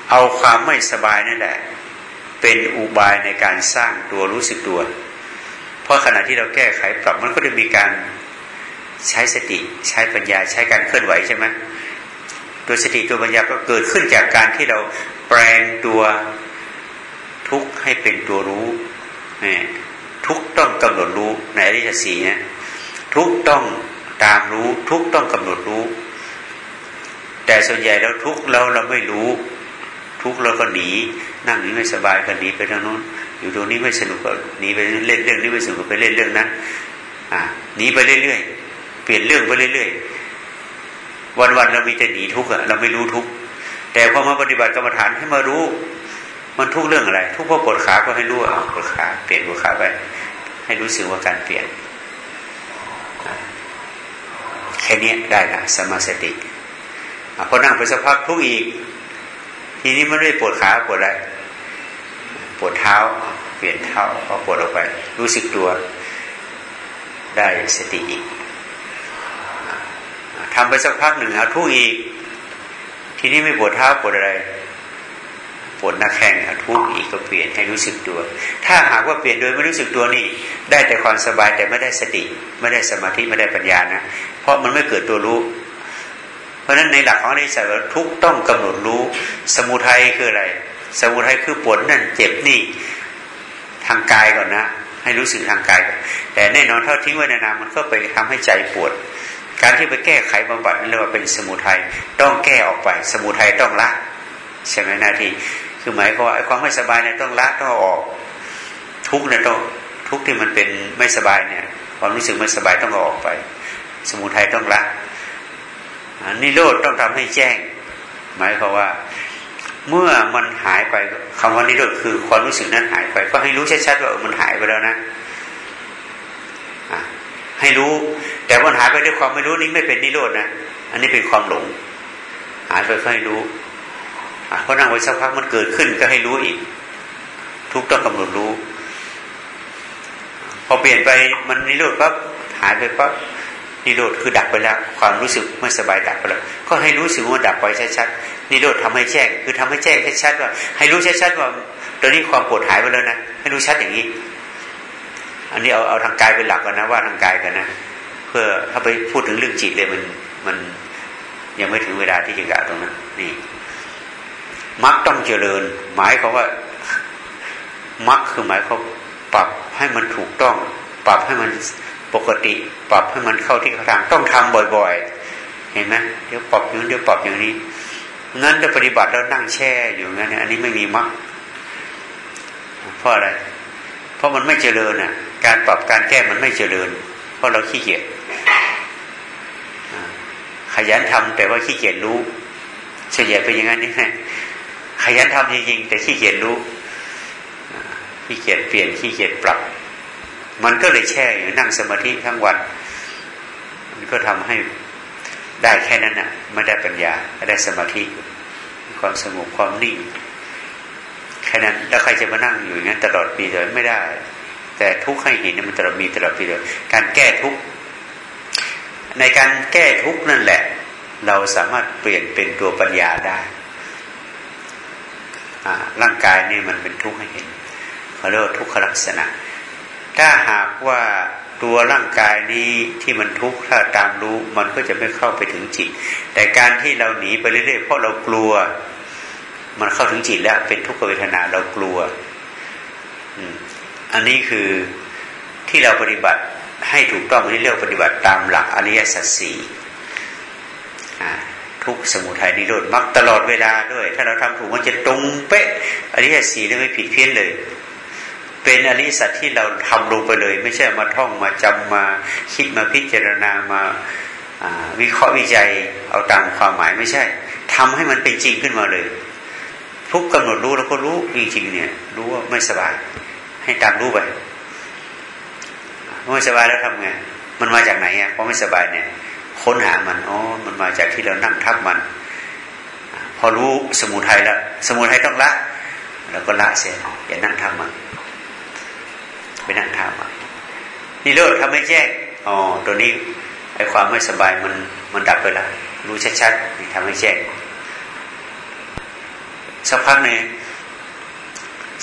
เอาความไม่สบายนั่นแหละ เป็นอุบายในการสร้างตัวรู้สึกตัว เพราะขณะที่เราแก้ไขปรับมันก็จะมีการใช้สติ ใช้ปัญญาใช้การเคลื่อนไหวใช่ไหม ตัวสติตัวปัญญาก็เกิดขึ้นจากการที่เราแปลงตัวทุกข์ให้เป็นตัวรู้ทุกต้องกำหนดรู้ในอริยสีเนี่ยทุกต้องตามรู้ทุกต้องกำหนดรู้ แต่ส่วนใหญ่แล้วทุกเราเราไม่รู้ ทุกเราก็หนีนั่งนี้ไม่สบายก็หนีไปทางโน้น อยู่ตรงนี้ไม่สนุกก็หนีไปเล่นเรื่องนี้ไม่สนุกไปเล่นเรื่องนั้นอ่าหนีไปเรื่อยๆเปลี่ยนเรื่องไปเรื่อยๆ วันๆเรามีแต่หนีทุกข์อะเราไม่รู้ทุกข์แต่พอมาปฏิบัติกรรมฐานให้มารู้ มันทุกเรื่องอะไร ทุกเพราะปวดขาก็ให้รู้อะปวดขาเปลี่ยนปวดขาไป ให้รู้สึกว่าการเปลี่ยนแค่นี้ได้ละสมาสติพอนั่งไปสักพักทุกอีก ทีนี้มันไม่ปวดขาปวดอะไรปวดเท้า เปลี่ยนเท้าพอปวดออกไป รู้สึกตัวได้สติอีก ทำไปสักพักหนึ่งเอาทุกอีก ทีนี้ไม่ปวดเท้าปวดอะไรปวดหน้าแข้งทุกอีกก็เปลี่ยนให้รู้สึกตัว ถ้าหากว่าเปลี่ยนโดยไม่รู้สึกตัวนี่ ได้แต่ความสบายแต่ไม่ได้สติ ไม่ได้สมาธิไม่ได้ปัญญานะ เพราะมันไม่เกิดตัวรู้ เพราะฉะนั้นในหลักของอริยสัจทุกต้องกำหนดรู้ สมุทัยคืออะไร สมุทัยคือปวดนั่นเจ็บนี่ทางกายก่อนนะ ให้รู้สึกทางกาย แต่แน่นอนถ้าทิ้งไว้นานๆมันก็ไปทำให้ใจปวด การที่ไปแก้ไขบำบัดนั่นเรียกว่าเป็นสมุทัยต้องแก้ออกไป สมุทัยต้องละใช่ไหมหน้าที่คือหมายความว่าความไม่สบายเนี่ยต้องละต้องออก ทุกเนี่ยต้องทุกที่มันเป็นไม่สบายเนี่ย ความรู้สึกไม่สบายต้องออกไป สมุทัยต้องละนิโรธต้องทำให้แจ้ง หมายความว่าเมื่อมันหายไปคำว่านิโรธคือความรู้สึกนั้นหายไป ก็ให้รู้ชัดๆว่ามันหายไปแล้วนะ ให้รู้ แต่มันหายไปด้วยความไม่รู้นี่ไม่เป็นนิโรธนะอันนี้เป็นความหลง หายไปก็ให้รู้พอนั่งไว้สักพักมันเกิดขึ้นก็ให้รู้อีก ทุกต้องกำหนดรู้ พอเปลี่ยนไปมันนิโรธปั๊บหายไปปั๊บนิโรธคือดับไปแล้ว ความรู้สึกไม่สบายดับไปแล้ว ก็ให้รู้สึกว่าดับไปชัดๆนิโรธทำให้แจ้ง คือทำให้แจ้งชัดๆว่า ให้รู้ชัดๆว่าตอนนี้ความปวดหายไปแล้วนะให้รู้ชัดอย่างนี้ อันนี้เอาเอาทางกายเป็นหลักก่อนนะว่าทางกายกันนะ เพื่อถ้าไปพูดถึงเรื่องจิตเลยมันมันยังไม่ถึงเวลาที่จะกล่าวตรงนั้นนี่มักต้องเจริญ หมายเขาว่ามักคือหมายเขาปรับให้มันถูกต้อง ปรับให้มันปกติ ปรับให้มันเข้าที่ทางต้องทำบ่อย ๆ เห็นไหมเดี๋ยวปรับอย่างนี้เดี๋ยวปรับอย่างนี้งั้นจะปฏิบัติแล้วนั่งแช่อยู่งั้นอันนี้ไม่มีมักเพราะอะไร เพราะมันไม่เจริญอะ การปรับการแก้มันไม่เจริญ เพราะเราขี้เกียจขยันทำแต่ว่าขี้เกียจรู้เฉลี่ยไปอย่างนั้นนี่ไงขยันทำจริงๆแต่ขี้เกียจรู้ขี้เกียจเปลี่ยนขี้เกียจปรับ มันก็เลยแช่อยู่นั่งสมาธิทั้งวัน มันก็ทำให้ได้แค่นั้นน่ะ ไม่ได้ปัญญาไม่ได้สมาธิ ความสงบความนิ่ง แค่นั้นแล้วใครจะมานั่งอยู่อย่างนั้นตลอดปีเลยไม่ได้ แต่ทุกข์ให้เห็นมันตลอดมีตลอดปีเลยการแก้ทุกข์ในการแก้ทุกข์นั่นแหละ เราสามารถเปลี่ยนเป็นตัวปัญญาได้ร่างกายนี่มันเป็นทุกข์ให้เห็นเขาเรียกว่าทุกขลักษณะ ถ้าหากว่าตัวร่างกายนี้ที่มันทุกข์ถ้าตามรู้มันก็จะไม่เข้าไปถึงจิต แต่การที่เราหนีไปเรื่อยๆเพราะเรากลัว มันเข้าถึงจิตแล้วเป็นทุกขเวทนาเรากลัวอันนี้คือที่เราปฏิบัติให้ถูกต้องนี่เรียกปฏิบัติตามหลักอริยสัจสี่ทุกสมุทัยนิโรธมักตลอดเวลาด้วย ถ้าเราทำถูกมันจะตรงเป๊ะอริยสัจสี่ไม่ผิดเพี้ยนเลย เป็นอริสัตที่เราทำลงไปเลย ไม่ใช่มาท่องมาจำมาคิดมาพิจารณามาวิเคราะห์วิจัยเอาตามความหมายไม่ใช่ทำให้มันเป็นจริงขึ้นมาเลย ทุกกำหนดรู้แล้วก็รู้จริงๆเนี่ย รู้ว่าไม่สบาย ให้ตามรู้ไปไม่สบายแล้วทำไงมันมาจากไหนอะเพราะไม่สบายเนี่ย ค้นหามันอ๋อมันมาจากที่เรานั่งทับมัน พอรู้สมุทัยแล้ว สมุทัยต้องละแล้วก็ละเสียอย่านั่งทับมันไปนั่งทำอะนี่เลิกทำให้แจ้งอ๋อตัวนี้ไอ้ความไม่สบายมันมันดับไปแล้วรู้ชัดๆนี่ทำให้แจ้ง สักพักหนึ่ง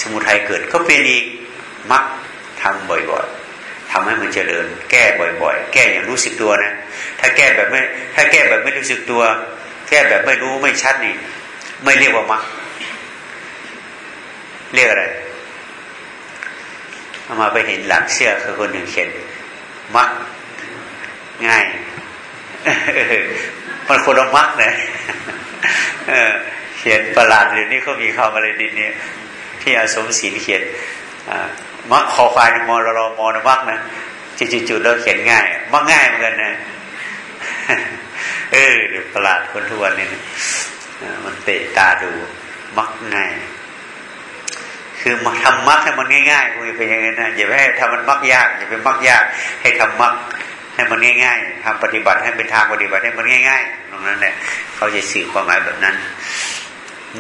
สมุทัยเกิดก็เป็นอีกมักทำบ่อยๆทำให้มันเจริญ แก้บ่อยๆ แก้อย่างรู้สึกตัวนะ ถ้าแก้แบบไม่ ถ้าแก้แบบไม่รู้สึกตัว แก้แบบไม่รู้ไม่ชัดนี่ ไม่เรียกว่ามักเรียกอะไรเอามาไปเห็นหลังเสื้อคือคนหนึ่งเขียนมักง่ายมันคนละมักนะเขียนประหลาดเดี๋ยวนี้เขามีคำอะไรดินเนี่ยที่อาสมศิลเขียนมักคอควายมอรอมอนมักนะจุดๆแล้วเขียนง่ายมักง่ายเหมือนกันนะเออประหลาดคนทุกวันนี้มันเตะตาดูมักง่าย คือมาทำมักให้มันง่ายๆคุยเป็นอย่างนี้นะอย่าไปให้ทำมันมักยากอย่าไปมักยาก ให้ทำมักให้มันง่าย ๆทำปฏิบัติให้เป็นทางปฏิบัติให้มันง่าย ๆ ตรงนั้นแหละเขาจะสื่อความหมายแบบนั้น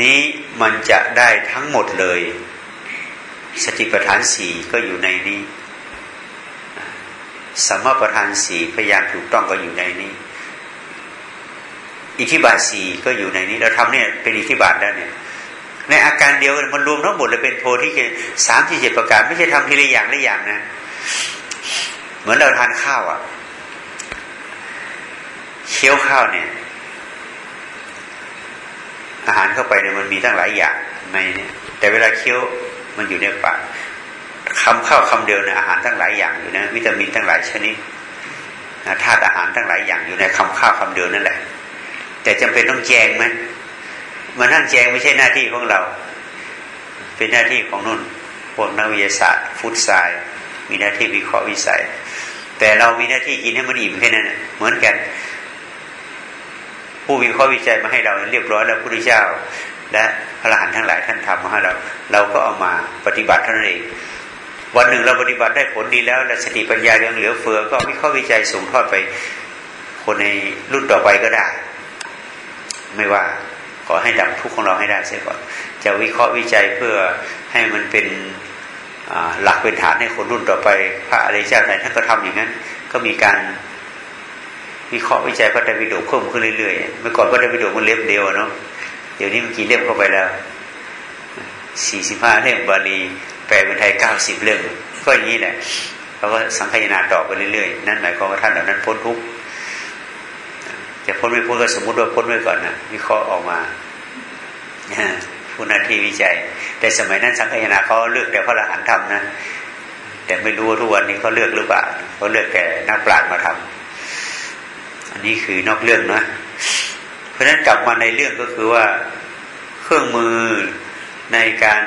นี้มันจะได้ทั้งหมดเลย สติปัฏฐานสี่ก็อยู่ในนี้สัมมาประธานสี่พยายามถูกต้องก็อยู่ในนี้ อิทธิบาทสี่ก็อยู่ในนี้ เราทำเนี่ยเป็นอิทธิบาทแล้เนี่ย ในอาการเดียวมันรวมทั้งหมดเลยเป็นโพธิสามที่เจ็ดประการ ไม่ใช่ทำทีละอย่างละอย่างนะ เหมือนเราทานข้าวอะเคี้ยวข้าวเนี่ย อาหารเข้าไปเนี่ยมันมีตั้งหลายอย่างในเนี่ยแต่เวลาเคี้ยวมันอยู่ในปากคำข้าวคำเดียวเนี่ยอาหารตั้งหลายอย่างอยู่นะวิตามินตั้งหลายชนิดธาตุอาหารตั้งหลายอย่างอยู่ในคำข้าวคำเดียวนั่นแหละ แต่จำเป็นต้องแจงไหมมานั่งแจงไม่ใช่หน้าที่ของเรา เป็นหน้าที่ของนุ่นพวกนักวิทยาศาสตร์ฟุตไซด์มีหน้าที่วิเคราะห์วิสัย แต่เรามีหน้าที่กินให้มันอิ่มแค่นั้นเหมือนกัน ผู้วิเคราะห์วิจัยมาให้เราเรียบร้อยแล้วพระพุทธเจ้า และพระอรหันต์ทั้งหลายท่านทำมาให้เรา เราก็เอามาปฏิบัติเท่านั้นเองวันหนึ่งเราปฏิบัติได้ผลดีแล้วและสติปัญญายังเหลือเฟือ ก็วิเคราะห์วิจัยส่งทอดไปคนในรุ่นต่อไปก็ได้ ไม่ว่าขอให้ดับทุกข์ของเราให้ได้เสียก่อน จะวิเคราะห์วิจัยเพื่อให้มันเป็นหลักเป็นฐานให้คนรุ่นต่อไป พระอริยเจ้าไหนท่านก็ทำอย่างนั้น ก็มีการ วิเคราะห์วิจัยพระไตรปิฎกเพิ่มขึ้นเรื่อยๆ เมื่อก่อนพระไตรปิฎกมันเล่มเดียวเนาะ เดี๋ยวนี้มันกี่เล่มเข้าไปแล้วสี่สิบห้าเล่มบาลีแปลเป็นไทยเก้าสิบเล่มก็อย่างนี้แหละเขาก็สังขยนาต่อไปเรื่อยๆ นั่นหมายความว่าท่านเหล่านั้นพ้นทุกข์จะพ้นไม่พ้นก็สมมติว่าพ้นไว้ก่อนนะวิเคราะห์ออกมาผู้นาทีวิจัย แต่สมัยนั้นสังขยนาเขาเลือกแต่พระอรหันต์ทำนะแต่ไม่รู้ว่าทุกวันนี้เขาเลือกหรือเปล่าเขาเลือกแต่นักปราชญ์มาทำ อันนี้คือนอกเรื่องนะเพราะฉะนั้นกลับมาในเรื่องก็คือว่าเครื่องมือในการ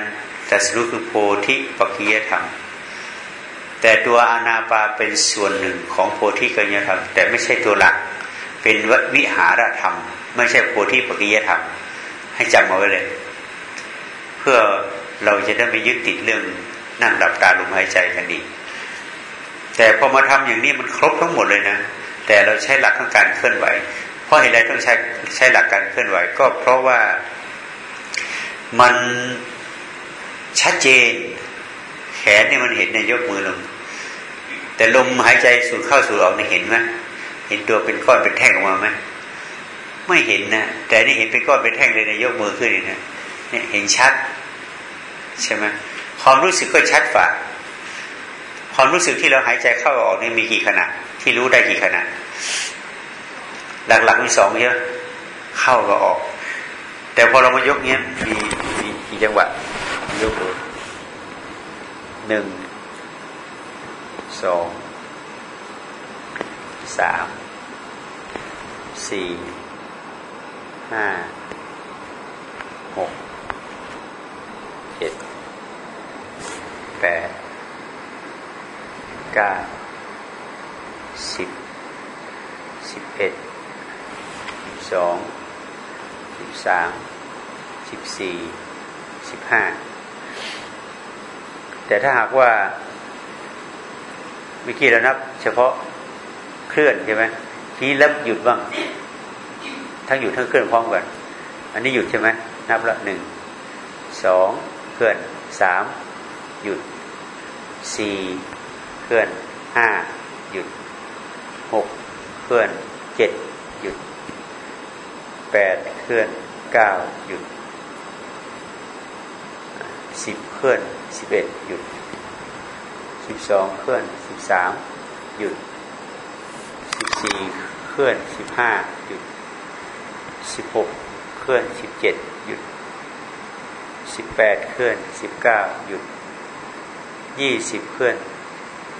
ตัดสู้คือโพธิปัจจยธรรม แต่ตัวอานาปาเป็นส่วนหนึ่งของโพธิกัญญธรรม แต่ไม่ใช่ตัวหลัก เป็นวิหารธรรม ไม่ใช่โพธิปัจจยธรรม ให้จำเอาไว้เลย เพื่อเราจะได้ไม่ยึดติดเรื่องนั่งดับตาลมหายใจกันดีแต่พอมาทำอย่างนี้มันครบทั้งหมดเลยนะ แต่เราใช้หลักของการเคลื่อนไหว เพราะเหตุใดต้องใช้ใช้หลักการเคลื่อนไหว ก็เพราะว่ามันชัดเจน แขนเนี่ยมันเห็นในยกมือลง แต่ลมหายใจสูดเข้าสูดออกนี่เห็นไหมเห็นตัวเป็นก้อนเป็นแท่งออกมาไหมไม่เห็นนะแต่นี่เห็นเป็นก้อนเป็นแท่งเลยในยกมือขึ้นนี่นะเนี่ยเห็นชัดใช่ไหมความรู้สึกก็ชัดฝ่าความรู้สึกที่เราหายใจเข้าออกนี่มีกี่ขณะ ที่รู้ได้กี่ขณะ หลักๆมีสองเยอะ เข้าก็ออก แต่พอเรามายกเนี้ยมีมีกี่จังหวะยกดูหนึ่งสองสามสี่ห้าหกเจ็ดแปดเก้า สิบสิบเอ็ดสิบสองสิบสามสิบสี่สิบห้าแต่ถ้าหากว่าเมื่อกี้เรานับ เฉพาะเคลื่อนใช่ไหมทีแล้วหยุดบ้าง ทั้งหยุดทั้งเคลื่อนพร้อมกัน อันนี้หยุดใช่ไหมนับละหนึ่งสองเคลื่อนสามหยุดสี่เคลื่อนห้า เคลื่อนเจ็ดหยุดแปดเคลื่อนเก้าหยุดสิบเคลื่อนสิบเอ็ดหยุดสิบสองเคลื่อนสิบสามหยุดสิบสี่เคลื่อนสิบห้าหยุดสิบหกเคลื่อนสิบเจ็ดหยุดสิบแปดเคลื่อนสิบเก้าหยุดยี่สิบเคลื่อน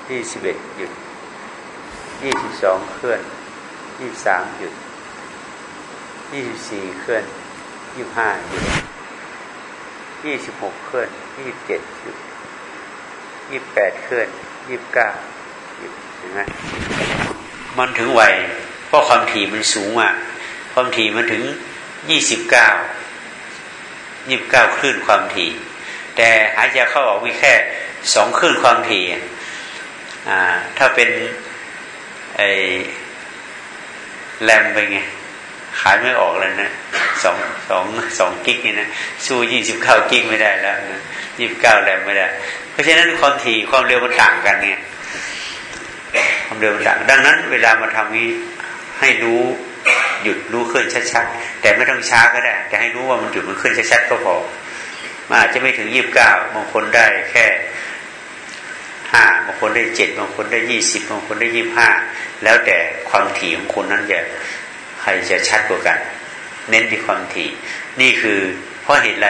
ยี่สิบเอ็ดหยุดยี่สิบสองเคลื่อน ยี่สามหยุดยี่สิบสี่เคลื่อนยี่ห้าหยุดยี่สิบหกเคลื่อนยี่สิบเจ็ดหยุดยี่แปดเคลื่อนยี่เก้าหยุดเห็นไหมมันถึงวัยเพราะความถี่มันสูงอะความถี่มันถึงยี่สิบเก้ายี่บเก้าคลื่นความถี่ แต่หายใจเข้าออกมีแค่สองคลื่นความถี่อ่าถ้าเป็นไอ แรมไปไง ขายไม่ออกเลยนะสองสองสองกิกนี่นะสู้ยี่สิบเก้ากิกไม่ได้แล้วนะยี่สิบเก้าแรมไม่ได้ เพราะฉะนั้นความถี่ความเร็วมันต่างกันเนี่ยความเร็วมันต่างดังนั้น เวลามาทำนี้ให้รู้หยุดรู้เคลื่อนชัดๆแต่ไม่ต้องช้าก็ได้ แต่ให้รู้ว่ามันหยุดมันเคลื่อนชัดๆก็พอมันอาจจะไม่ถึงยี่สิบเก้าบางคนได้แค่ ห้าบางคนได้เจ็ดบางคนได้ยี่สิบบางคนได้ยี่ห้าแล้วแต่ความถี่ของคนนั้นจะใครจะชัดกว่ากัน เน้นที่ความถี่ นี่คือเพราะเหตุไร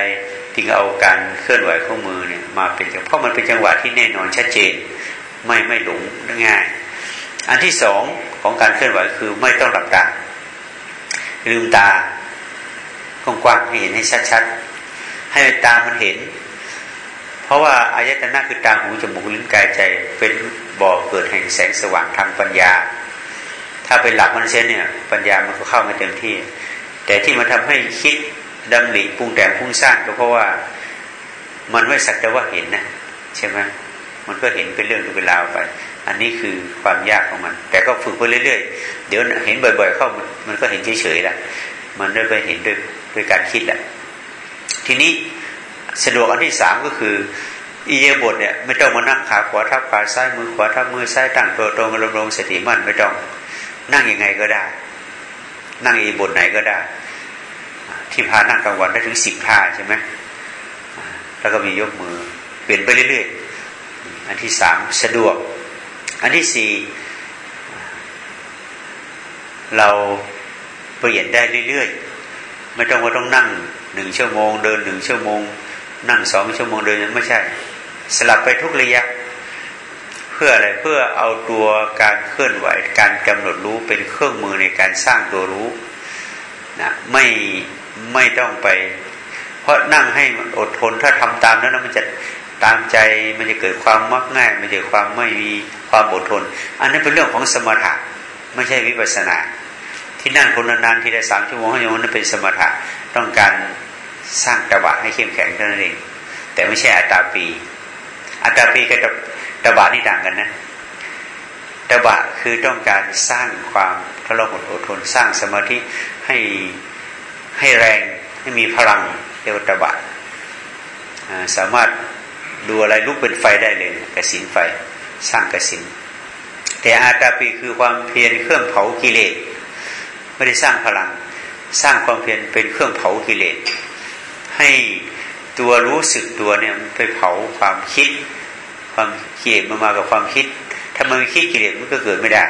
ถึงเอาการเคลื่อนไหวของมือเนี่ยมาเป็นเพราะมันเป็นจังหวะที่แน่นอนชัดเจน ไม่ไม่หลงง่าย อันที่สองของการเคลื่อนไหวคือไม่ต้องหลับตาลืมตากว้างๆให้เห็นให้ชัดๆให้ตามันเห็น เพราะว่าอายตนะคือตาหูจมูกลิ้นกายใจ เป็นบ่อเกิดแห่งแสงสว่างทางปัญญา ถ้าเป็นหลักมันเช่นเนี่ย ปัญญามันก็เข้ามาเต็มที่ แต่ที่มันทาให้คิดดำริปรุงแต่งพุ่งสร้างก็เพราะว่ามันไม่สักแต่ว่าเห็นนะใช่ไหมมันก็เห็นเป็นเรื่องเป็นราวไป อันนี้คือความยากของมัน แต่ก็ฝึกไปเรื่อยๆ เดี๋ยวเห็นบ่อย ๆ เข้ามันก็เห็นเฉยๆละมันได้ไปเห็นด้วยด้วยการคิดแหละทีนี้ สะดวกอันที่สามก็คืออีเยบทเนี่ยไม่ต้องมานั่งขาขวาทับขาซ้ายมือขวาทับมือซ้ายตั้งตัวตรงลงสติมั่นไม่ต้องนั่งยังไงก็ได้ นั่งอีบทไหนก็ได้ ที่พานั่งกลางวันได้ถึงสิบท่าใช่ไหมแล้วก็มียกมือเปลี่ยนไปเรื่อยๆอันที่สามสะดวก อันที่สี่เราเปลี่ยนได้เรื่อยๆ ไม่ต้องว่าต้องนั่งหนึ่งชั่วโมง เดินหนึ่งชั่วโมง นั่งสองชั่วโมงเดินไม่ใช่ สลับไปทุกระยะ เพื่ออะไรเพื่อเอาตัวการเคลื่อนไหว การกำหนดรู้เป็นเครื่องมือในการสร้างตัวรู้นะไม่ไม่ต้องไป เพราะนั่งให้อดทนถ้าทำตามแล้วนะมันจะตามใจมันจะเกิดความมักง่าย มันจะความไม่มีความอดทน อันนั้นเป็นเรื่องของสมถะไม่ใช่วิปัสนา ที่นั่งคนนานๆทีละสามชั่วโมงห้าชั่วโมงนั้นเป็นสมถะต้องการ สร้างตบะให้เข้มแข็งเท่านั้นเอง แต่ไม่ใช่อัตตาปี อัตตาปีกับตบะนี่ต่างกันนะตบะคือต้องการสร้างความทะเลาะอดทน สร้างสมาธิให้ให้แรงให้มีพลังเรียกว่าตบะสามารถดูอะไรลุกเป็นไฟได้เลยกระสินไฟสร้างกระสินแต่อาตาปีคือความเพียรเครื่องเผากิเลสไม่ได้สร้างพลัง สร้างความเพียรเป็นเครื่องเผากิเลส ให้ตัวรู้สึกตัวเนี่ยมันไปเผาความคิด ความกิเลสมันมากับความคิด ถ้ามันคิดกิเลสมันก็เกิดไม่ได้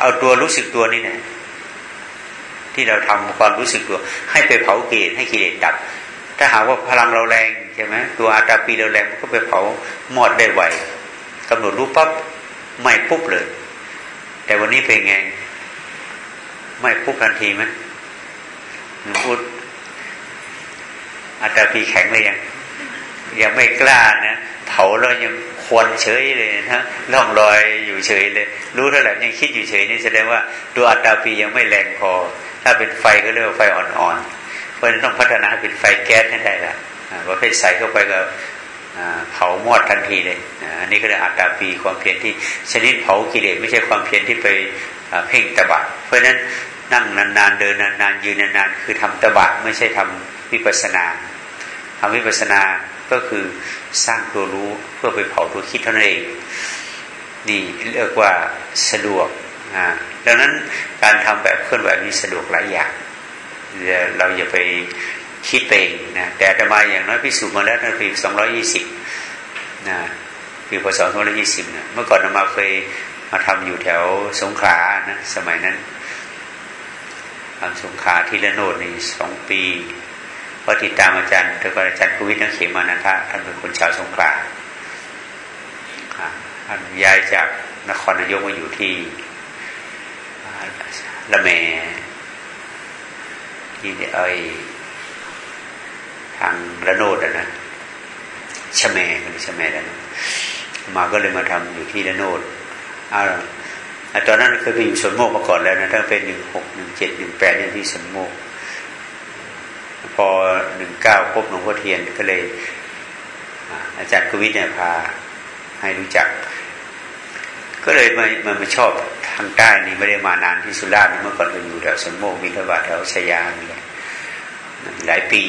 เอาตัวรู้สึกตัวนี่เนี่ยที่เราทำความรู้สึกตัว ให้ไปเผากิเลสให้กิเลสดับ ถ้าหาว่าพลังเราแรงใช่ไหมตัวอาตาปีเราแรงมันก็ไปเผามอดได้ไวกำหนดรู้ปั๊บไม่ปุ๊บเลย แต่วันนี้เป็นไง ไม่ปุ๊บทันทีไหมหนูพูด อาตาปีแข็งเลยยังยังไม่กล้านะเผาแล้วยังควนเฉยเลยนะล่องลอยอยู่เฉยเลย รู้เท่าไหร่ยังคิดอยู่เฉยนี่แสดงว่าตัวอัตตาปียังไม่แรงพอ ถ้าเป็นไฟก็เรียกว่าไฟอ่อนๆเพราะฉะนั้นต้องพัฒนาเป็นไฟแก๊สให้ได้ละประเภทใส่เข้าไปก็เผามอดทันทีเลยอันนี้ก็เรียกอัตตาปีความเพียรที่ชนิดเผากิเลสไม่ใช่ความเพียรที่ไปเพ่งตบะเพราะฉะนั้นนั่งนานๆเดินนานๆยืนนานๆคือทำตบะไม่ใช่ทำวิปัสนา ทำวิปัสนาก็คือสร้างตัวรู้เพื่อไปเผาตัวคิดเท่านั้นเอง นี่เรียกว่าสะดวกดังนั้นการทำแบบเคลื่อนไหวนี้สะดวกหลายอย่างเราอย่าไปคิดเองนะแต่จะมาอย่างน้อยพิสูจน์มาแล้วในปีสองร้อยี่สิบนะปีพศสองร้อยี่สิบนะเมื่อก่อนมาเคยมาทำอยู่แถวสงขลานะสมัยนั้นทำสงขลาที่ละโนดในสองปี พอติดตามอาจารย์แต่ก่อาจารย์กุวิทย์นักเขมานันทะท่านเป็นคนชาวสงขลาท่านย้ายจากนครนายกมาอยู่ที่ละเมที่ไอทางระโนดนะชะแมกันชะแมแล้วนะมาก็เลยมาทำอยู่ที่ระโนดอ้าวตอนนั้นเคยไปอยู่สวนโมกมาก่อนแล้วนะตั้งเป็นหนึ่งหกหนึ่งเจ็ดหนึ่งแปดเนี่ยที่สวนโมก พอหนึ่งเก้าพบหลวงพ่อเทียนก็เลย อาจารย์กวิทเนี่ยพาให้รู้จัก ก็เลยมามามาชอบทางใต้นี่ไม่ได้มานานที่สุราษฎร์เมื่อก่อนเราอยู่แถวสนโมกมิทบาทแถวชยานี่หลายปี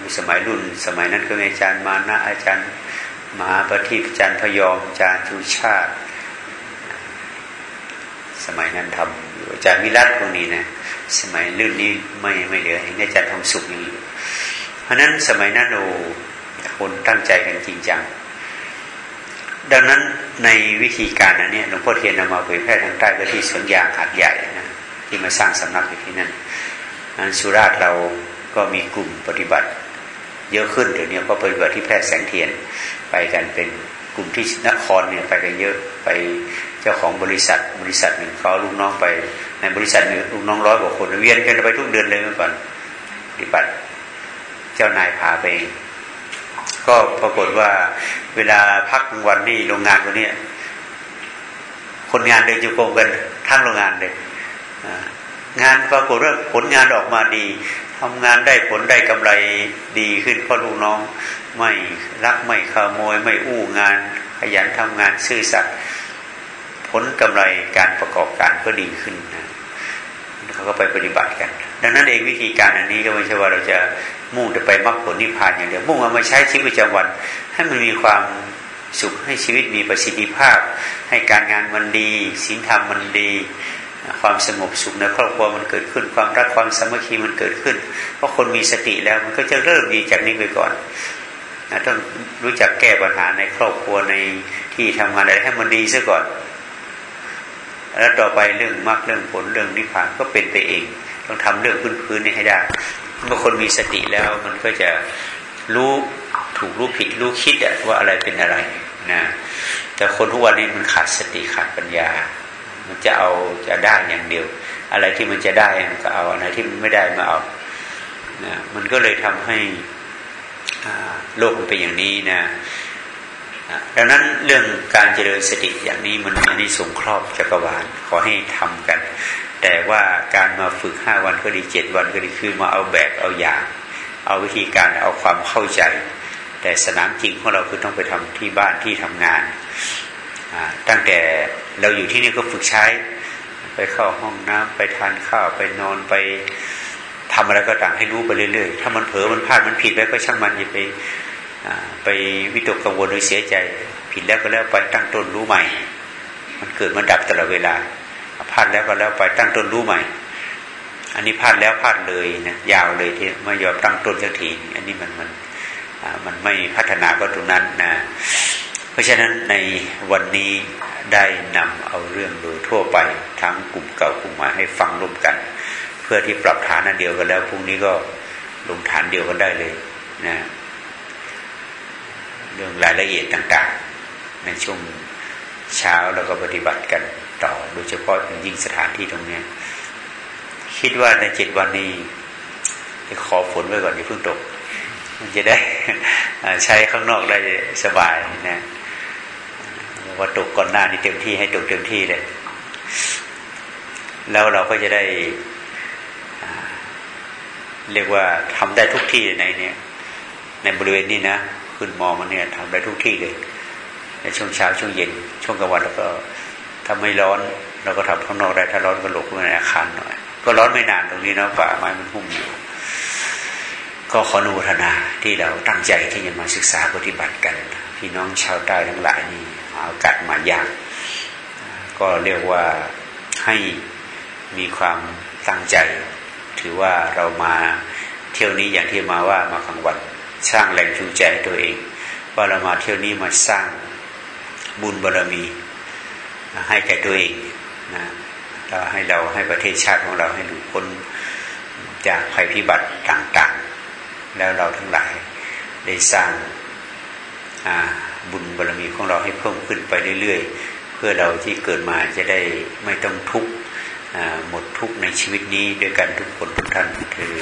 มีสมัยรุ่น สมัยนั้นก็มีอาจารย์มานะอาจารย์มหาปฏิอาจารย์พยอมอาจารย์ชูชาติ สมัยนั้นทำอาจารย์วิรัตพวกนี้นะ สมัยรุ่นนี้ไม่ไม่เหลือเห็นอาจารย์ทำสุขอยู่เพราะนั้นสมัยนั้นโอ้คนตั้งใจกันจริงจัง ดังนั้นในวิธีการนั้นนี่ยหลวงพ่อเทียนนำมาเผยแพร่ทางใต้ก็ที่สวนยางหัดใหญ่นะที่มาสร้างสำนักอยู่ที่นั่นนั้นสุราษฎร์เราก็มีกลุ่มปฏิบัติ เยอะขึ้นเดี๋ยวนี้ก็ปฏิบัติที่แพร่แสงเทียนไปกันเป็นกลุ่มที่นครเนี่ยไปกันเยอะไปเจ้าของบริษัทบริษัทหนึ่งเขาลูกน้องไป ในบริษัทหนึ่งลูกน้องร้อยกว่าคน เวียนกันไปทุกเดือนเลยเมื่อก่อนปฏิบัติ เจ้านายพาไป ก็ปรากฏว่าเวลาพักวันนี่โรงงานคนนี้คนงานเดินจุกงกันทั้งโรงงานเลยงานปรากฏว่าผลงานออกมาดีทำงานได้ผลได้กำไรดีขึ้นเพราะลูกน้อง ไม่รักไม่ขโมย ไม่อู้งาน ขยันทำงานซื่อสัตย์ ผลกำไรการประกอบการก็ดีขึ้นนะเขาก็ไปปฏิบัติกัน ดังนั้นเองวิธีการอันนี้ก็ไม่ใช่ว่าเราจะมุ่งแต่ไปมรรคผลนิพพานอย่างเดียวมุ่งเอามาใช้ชีวิตประจำวัน ให้มันมีความสุขให้ชีวิตมีประสิทธิภาพ ให้การงานมันดีศีลธรรมมันดี ความสงบสุขในครอบครัวมันเกิดขึ้น ความรักความสามัคคีมันเกิดขึ้น เพราะคนมีสติแล้วมันก็จะเริ่มดีจากนี้ไปก่อนต้องรู้จักแก้ปัญหาในครอบครัวในที่ทำงานอะไรให้มันดีซะก่อน แล้วต่อไปเรื่องมรรคเรื่องผลเรื่องนิพพานก็เป็นไปเอง ต้องทำเรื่องพื้นๆนี้ให้ได้เมื่อคนมีสติแล้วมันก็จะรู้ถูกรู้ผิดรู้คิดว่าอะไรเป็นอะไรนะแต่คนทุกวันนี้มันขาดสติขาดปัญญา มันจะเอาจะได้อย่างเดียว อะไรที่มันจะได้มันก็เอาอะไรที่มันไม่ได้มาเอานะมันก็เลยทำให้โลกมันเป็นอย่างนี้นะ ดังนั้นเรื่องการเจริญสติอย่างนี้มันอันนี้สงครอบจักรวาลขอให้ทำกัน แต่ว่าการมาฝึกห้าวันก็ดีเจ็ดวันก็ดีคือมาเอาแบบเอาอย่าง เอาวิธีการเอาความเข้าใจ แต่สนามจริงของเราคือต้องไปทำที่บ้านที่ทำงาน ตั้งแต่เราอยู่ที่นี่ก็ฝึกใช้ ไปเข้าห้องน้ำไปทานข้าวไปนอนไปทำอะไรก็ต่างให้รู้ไปเรื่อยๆ ถ้ามันเผลอมันพลาดมันผิดไปก็ช่างมันอย่าไป ไปวิตกกังวลหรือเสียใจ ผิดแล้วก็แล้วไปตั้งต้นรู้ใหม่ มันเกิดมันดับตลอดเวลาพลาดแล้วก็แล้วไปตั้งต้นรู้ใหม่ อันนี้พลาดแล้วพลาดเลยนะยาวเลยที่ไม่ยอมตั้งต้นสักทีอันนี้มันมันมันไม่พัฒนาก็ตรงนั้นนะเพราะฉะนั้นในวันนี้ได้นำเอาเรื่องโดยทั่วไป ทั้งกลุ่มเก่ากลุ่มใหม่ให้ฟังร่วมกัน เพื่อที่ปรับฐานอันเดียวกันแล้วพรุ่งนี้ก็ลงฐานเดียวกันได้เลยนะ เรื่องรายละเอียดต่างๆ ในช่วงเช้าแล้วก็ปฏิบัติกันต่อโดยเฉพาะยิ่งสถานที่ตรงนี้คิดว่าในเจ็ดวันนี้จะขอฝนไว้ก่อนอย่าเพิ่งตก มันจะได้ใช้ข้างนอกได้สบายนะว่าตกก่อนหน้านี้เต็มที่ให้ตกเต็มที่เลย แล้วเราก็จะได้ เรียกว่าทำได้ทุกที่ในเนี่ยในบริเวณนี้นะ ขึ้นมองมันเนี่ยทำได้ทุกที่เลยในช่วงเช้าช่วงเย็น ช่วงกลางวันแล้วก็ถ้าไม่ร้อนเราก็ทำข้างนอกได้ถ้าร้อนก็หลบในอาคารหน่อย ก็ร้อนไม่นานตรงนี้นะป่าไม้มันหุ้มอยู่ก็ขออนุโมทนาที่เราตั้งใจที่จะมาศึกษาปฏิบัติกัน พี่น้องชาวใต้ทั้งหลายนี่อากัดมายาก ก็เรียกว่าให้มีความตั้งใจ ถือว่าเรามาเที่ยวนี้อย่างที่มาว่ามาขังวัน สร้างแหล่งจูงใจตัวเอง ว่าเรามาเที่ยวนี้มาสร้างบุญบารรมี ให้แก่ตัวเองนะเราให้เราให้ประเทศชาติของเราให้หลุดพ้นจากภัยพิบัติต่างๆ แล้วเราทั้งหลายได้สร้างบุญบารรมีของเราให้เพิ่มขึ้นไปเรื่อยๆ เพื่อเราที่เกิดมาจะได้ไม่ต้องทุกข์หมดทุกข์ในชีวิตนี้ด้วยกันทุกคนทุกท่านคือ